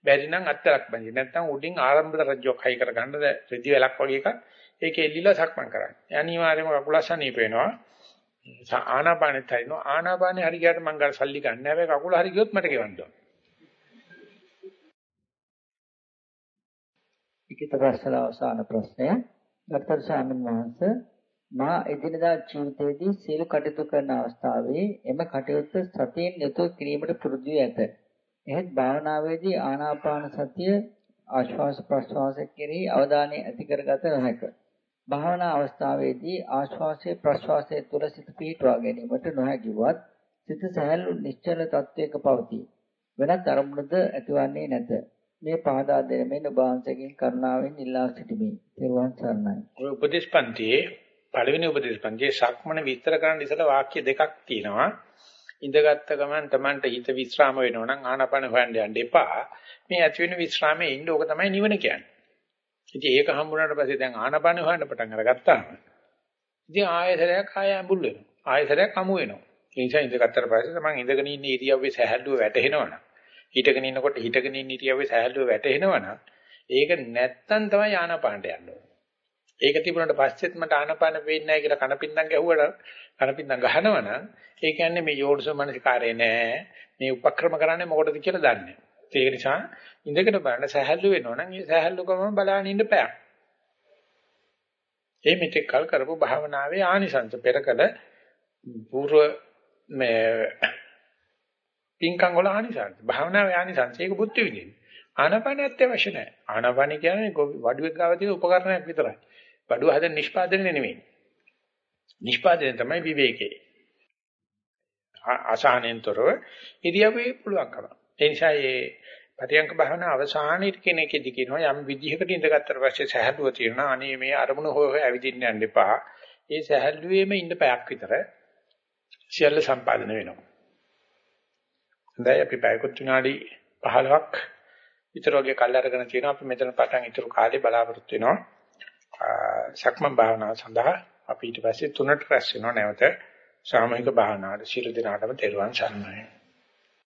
බැරි නම් අත්තලක් බඳින්න. නැත්නම් උඩින් ආරම්භක රජ්‍යයක් හයි කරගන්න රෙදි වැලක් වගේ එකක් ඒකේ එල්ලිලා සක්මන් කරන්න. අනිවාර්යයෙන්ම කකුල අසනීප වෙනවා. ආනාපානෙත් හරිනවා. ආනාපානෙ හරි ගියාට මං ගන්න සල්ලි ගන්න. හැබැයි කකුල හරි ගියොත් මට ගෙවන්න ඕන. ලිඛිත ප්‍රශ්න අවසාන ප්‍රශ්නය. ගරුතර ස්වාමීන් වහන්සේ මා එදිනදා ජීවිතයේදී සියලු කටයුතු කරන අවස්ථාවේ එම කටයුත්ත සතියෙන් යුතුව කිරීමට පුරුදු වී ඇත. එහෙත් භාවනාවේදී ආනාපාන සතිය ආශ්වාස ප්‍රශ්වාස කෙරෙහි අවධානය ඇති කරගත නොහැක. භාවනා අවස්ථාවේදී ආශ්වාසයේ ප්‍රශ්වාසයේ තුල සිත පිහිටුවා ගැනීමට නොහැකිවත් සිත සහැල්ලු නිශ්චල තත්වයක පවතී. වෙනත් අරමුණද ඇතිවන්නේ නැත. මේ පහදා දෙමින් ඔබ වහන්සේගෙන් කරුණාවෙන් ඉල්ලා සිටිමි. ත්වන් සරණයි. ඔය උපදේශපන්තියේ පළවෙනි උපදේශපන්තියේ ශක්මණ විස්තර කරන්න ඉස්සලා වාක්‍ය දෙකක් තියෙනවා. ඉඳගත්ත ගමන් Tamanට හිත විස්්‍රාම වෙනවා නම් ආනාපාන හොයන්න යන්න එපා. මේ ඇති වෙන විස්්‍රාමයේ ඉන්න ඕක තමයි නිවන කියන්නේ. ඉතින් ඒක හම්බුනාට පස්සේ දැන් ආනපාන හොයන්න පටන් අරගත්තාම ඉතින් ආයෙසරයක් ආය ඇඹුල් වෙනවා. ආයෙසරයක් හමු වෙනවා. ඒ නිසා ඉඳගත්තට පස්සේ තමන් ඉඳගෙන ඉන්න ඉරියව්වේ සැහැල්ලුව වැටෙනවනම් හිටගෙන ඉන්නකොට හිටගෙන ඉන්න ඉරියව්වේ සැහැල්ලුව වැටෙනවනම් ඒක නැත්තම් තමයි ආනපානට යන්න ඕනේ. ඒක තිබුණාට පස්සෙත් මට ආනපාන වෙන්නේ නැහැ කියලා කනපින්දම් ගැහුවට කනපින්දම් ගහනවනම් ඒ කියන්නේ මේ යෝඩසෝ මනසිකාරේ නෑ. මේ උපක්‍රම කරන්නේ මොකටද කියලා දන්නේ. ඒක නිසා ඉඳගෙන බලන්න සහැල්ලු වෙනවා නම් ඒ සහැල්ලුකම බලන්න ඉන්න බෑ. ඒ මෙතෙක් කල් කරපු භාවනාවේ ආනිසංස පෙරකල పూర్ව මේ පින්කම් වල ආනිසංස භාවනාවේ ආනිසංස ඒක බුද්ධ විදින්නේ. ආනාපානියත් අවශ්‍ය නැහැ. ආනාපානිය කියන්නේ වඩුවෙක් ගාව තියෙන උපකරණයක් විතරයි. වඩුව හදන නිෂ්පාදනය නෙමෙයි. නිෂ්පාදනය තමයි විවේකේ. අසහනෙන්තරව ඉරියව්වේ පුළුවන්කම. ඒ නිසා මේ පරියංක භාවනා අවසානයේ කෙනෙක්ෙදි කියනවා යම් විදිහකට ඉඳගත්තට පස්සේ සහැල්ලුව තියෙනවා. අනේ මේ අරමුණ හොය හොය ඇවිදින්න යන්න එපා. ඒ සහැල්ලුවේම ඉන්න පැයක් විතර සියල්ල සම්පාදනය වෙනවා. හොඳයි අපි පැයකට විනාඩි 15ක් විතර වගේ කල් අරගෙන තියෙනවා. අපි මෙතන පටන් ඉතුරු කාලේ බලාපොරොත්තු වෙනවා. සක්මන් භාවනාව සඳහා අපි ඊට පස්සේ තුනට රැස් වෙනවා නැවත සාමූහික භාවනාවට සියලු දෙනාටම තෙරුවන් සරණයි